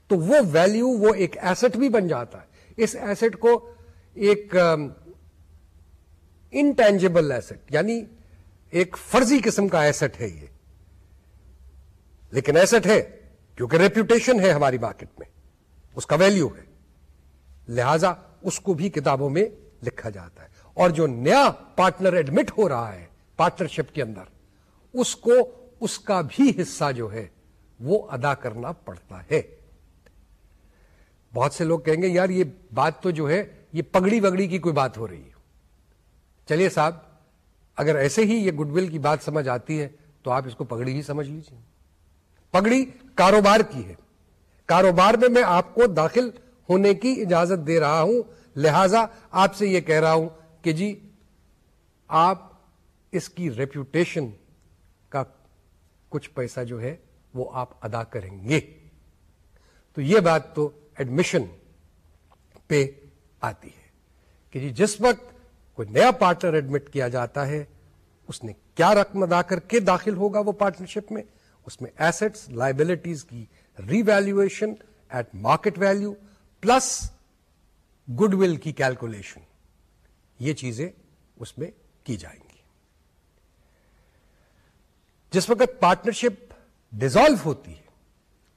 تو وہ ویلیو وہ ایک ایسٹ بھی بن جاتا ہے۔ اس ایسٹ کو ایک انٹینجیبل ایسٹ یعنی ایک فرضی قسم کا ایسٹ ہے یہ۔ لیکن ایسٹ ہے، کیونکہ ریپوٹیشن ہے ہماری مارکیٹ میں۔ اس کا ویلیو ہے۔ لہذا اس کو بھی کتابوں میں لکھا جاتا ہے۔ اور جو نیا پارٹنر ایڈمٹ ہو رہا ہے پارٹنرشپ کے اندر، اس کو اس کا بھی حصہ جو ہے وہ ادا کرنا پڑتا ہے۔ بہت سے لوگ کہیں گے، یار یہ بات تو جو ہے، یہ پگڑی وگڑی کی کوئی بات ہو رہی ہے۔ چلیے صاحب، اگر ایسے ہی یہ گڈ ول کی بات سمجھ آتی ہے، تو آپ اس کو پگڑی ہی سمجھ لیجیے پگڑی کاروبار کی ہے۔ کاروبار میں میں آپ کو داخل ہونے کی اجازت دے رہا ہوں۔ لہذا آپ سے یہ کہہ رہا ہوں کہ جی آپ اس کی ریپوٹیشن کا کچھ پیسہ جو ہے وہ آپ ادا کریں گے۔ تو یہ بات تو ایڈمیشن پہ آتی ہے کہ جی جس وقت کوئی نیا پارٹنر ایڈمٹ کیا جاتا ہے، اس نے کیا رقم ادا کر کے داخل ہوگا وہ پارٹنرشپ میں؟ اس میں ایسٹس لائبلٹیز کی revaluation at market value plus goodwill کی کیلکولیشن یہ چیزیں اس میں کی جائیں گی۔ جس وقت پارٹنرشپ ڈیزالو ہوتی ہے،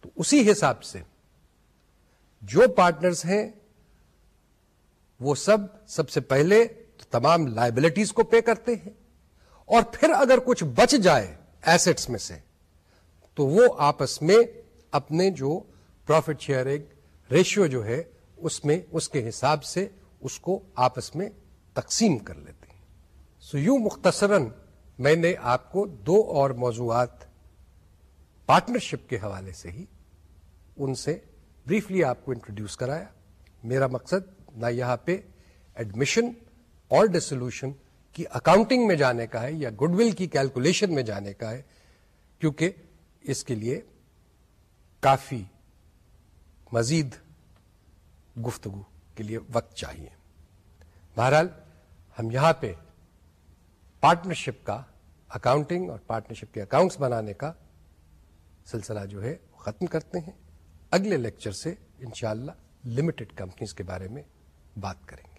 تو اسی حساب سے جو پارٹنرز ہیں، وہ سب سب سے پہلے تمام لائبلٹیز کو پے کرتے ہیں۔ اور پھر اگر کچھ بچ جائے ایسٹس میں سے، تو وہ آپس میں اپنے جو پروفٹ شیئرنگ ریشیو جو ہے، اس میں، اس کے حساب سے اس کو آپس میں تقسیم کر لیتے ہیں۔ سو یوں مختصراً میں نے آپ کو دو اور موضوعات پارٹنرشپ کے حوالے سے ہی ان سے بریفلی آپ کو انٹروڈیوس کرایا۔ میرا مقصد نہ یہاں پہ ایڈمیشن اور ڈسولوشن کی اکاؤنٹنگ میں جانے کا ہے یا گڈ ول کی کیلکولیشن میں جانے کا ہے، کیونکہ اس کے لیے کافی مزید گفتگو کے لیے وقت چاہیے۔ بہرحال ہم یہاں پہ پارٹنرشپ کا اکاؤنٹنگ اور پارٹنرشپ کے اکاؤنٹس بنانے کا سلسلہ جو ہے ختم کرتے ہیں۔ اگلے لیکچر سے انشاءاللہ لمیٹڈ کمپنیز کے بارے میں بات کریں گے۔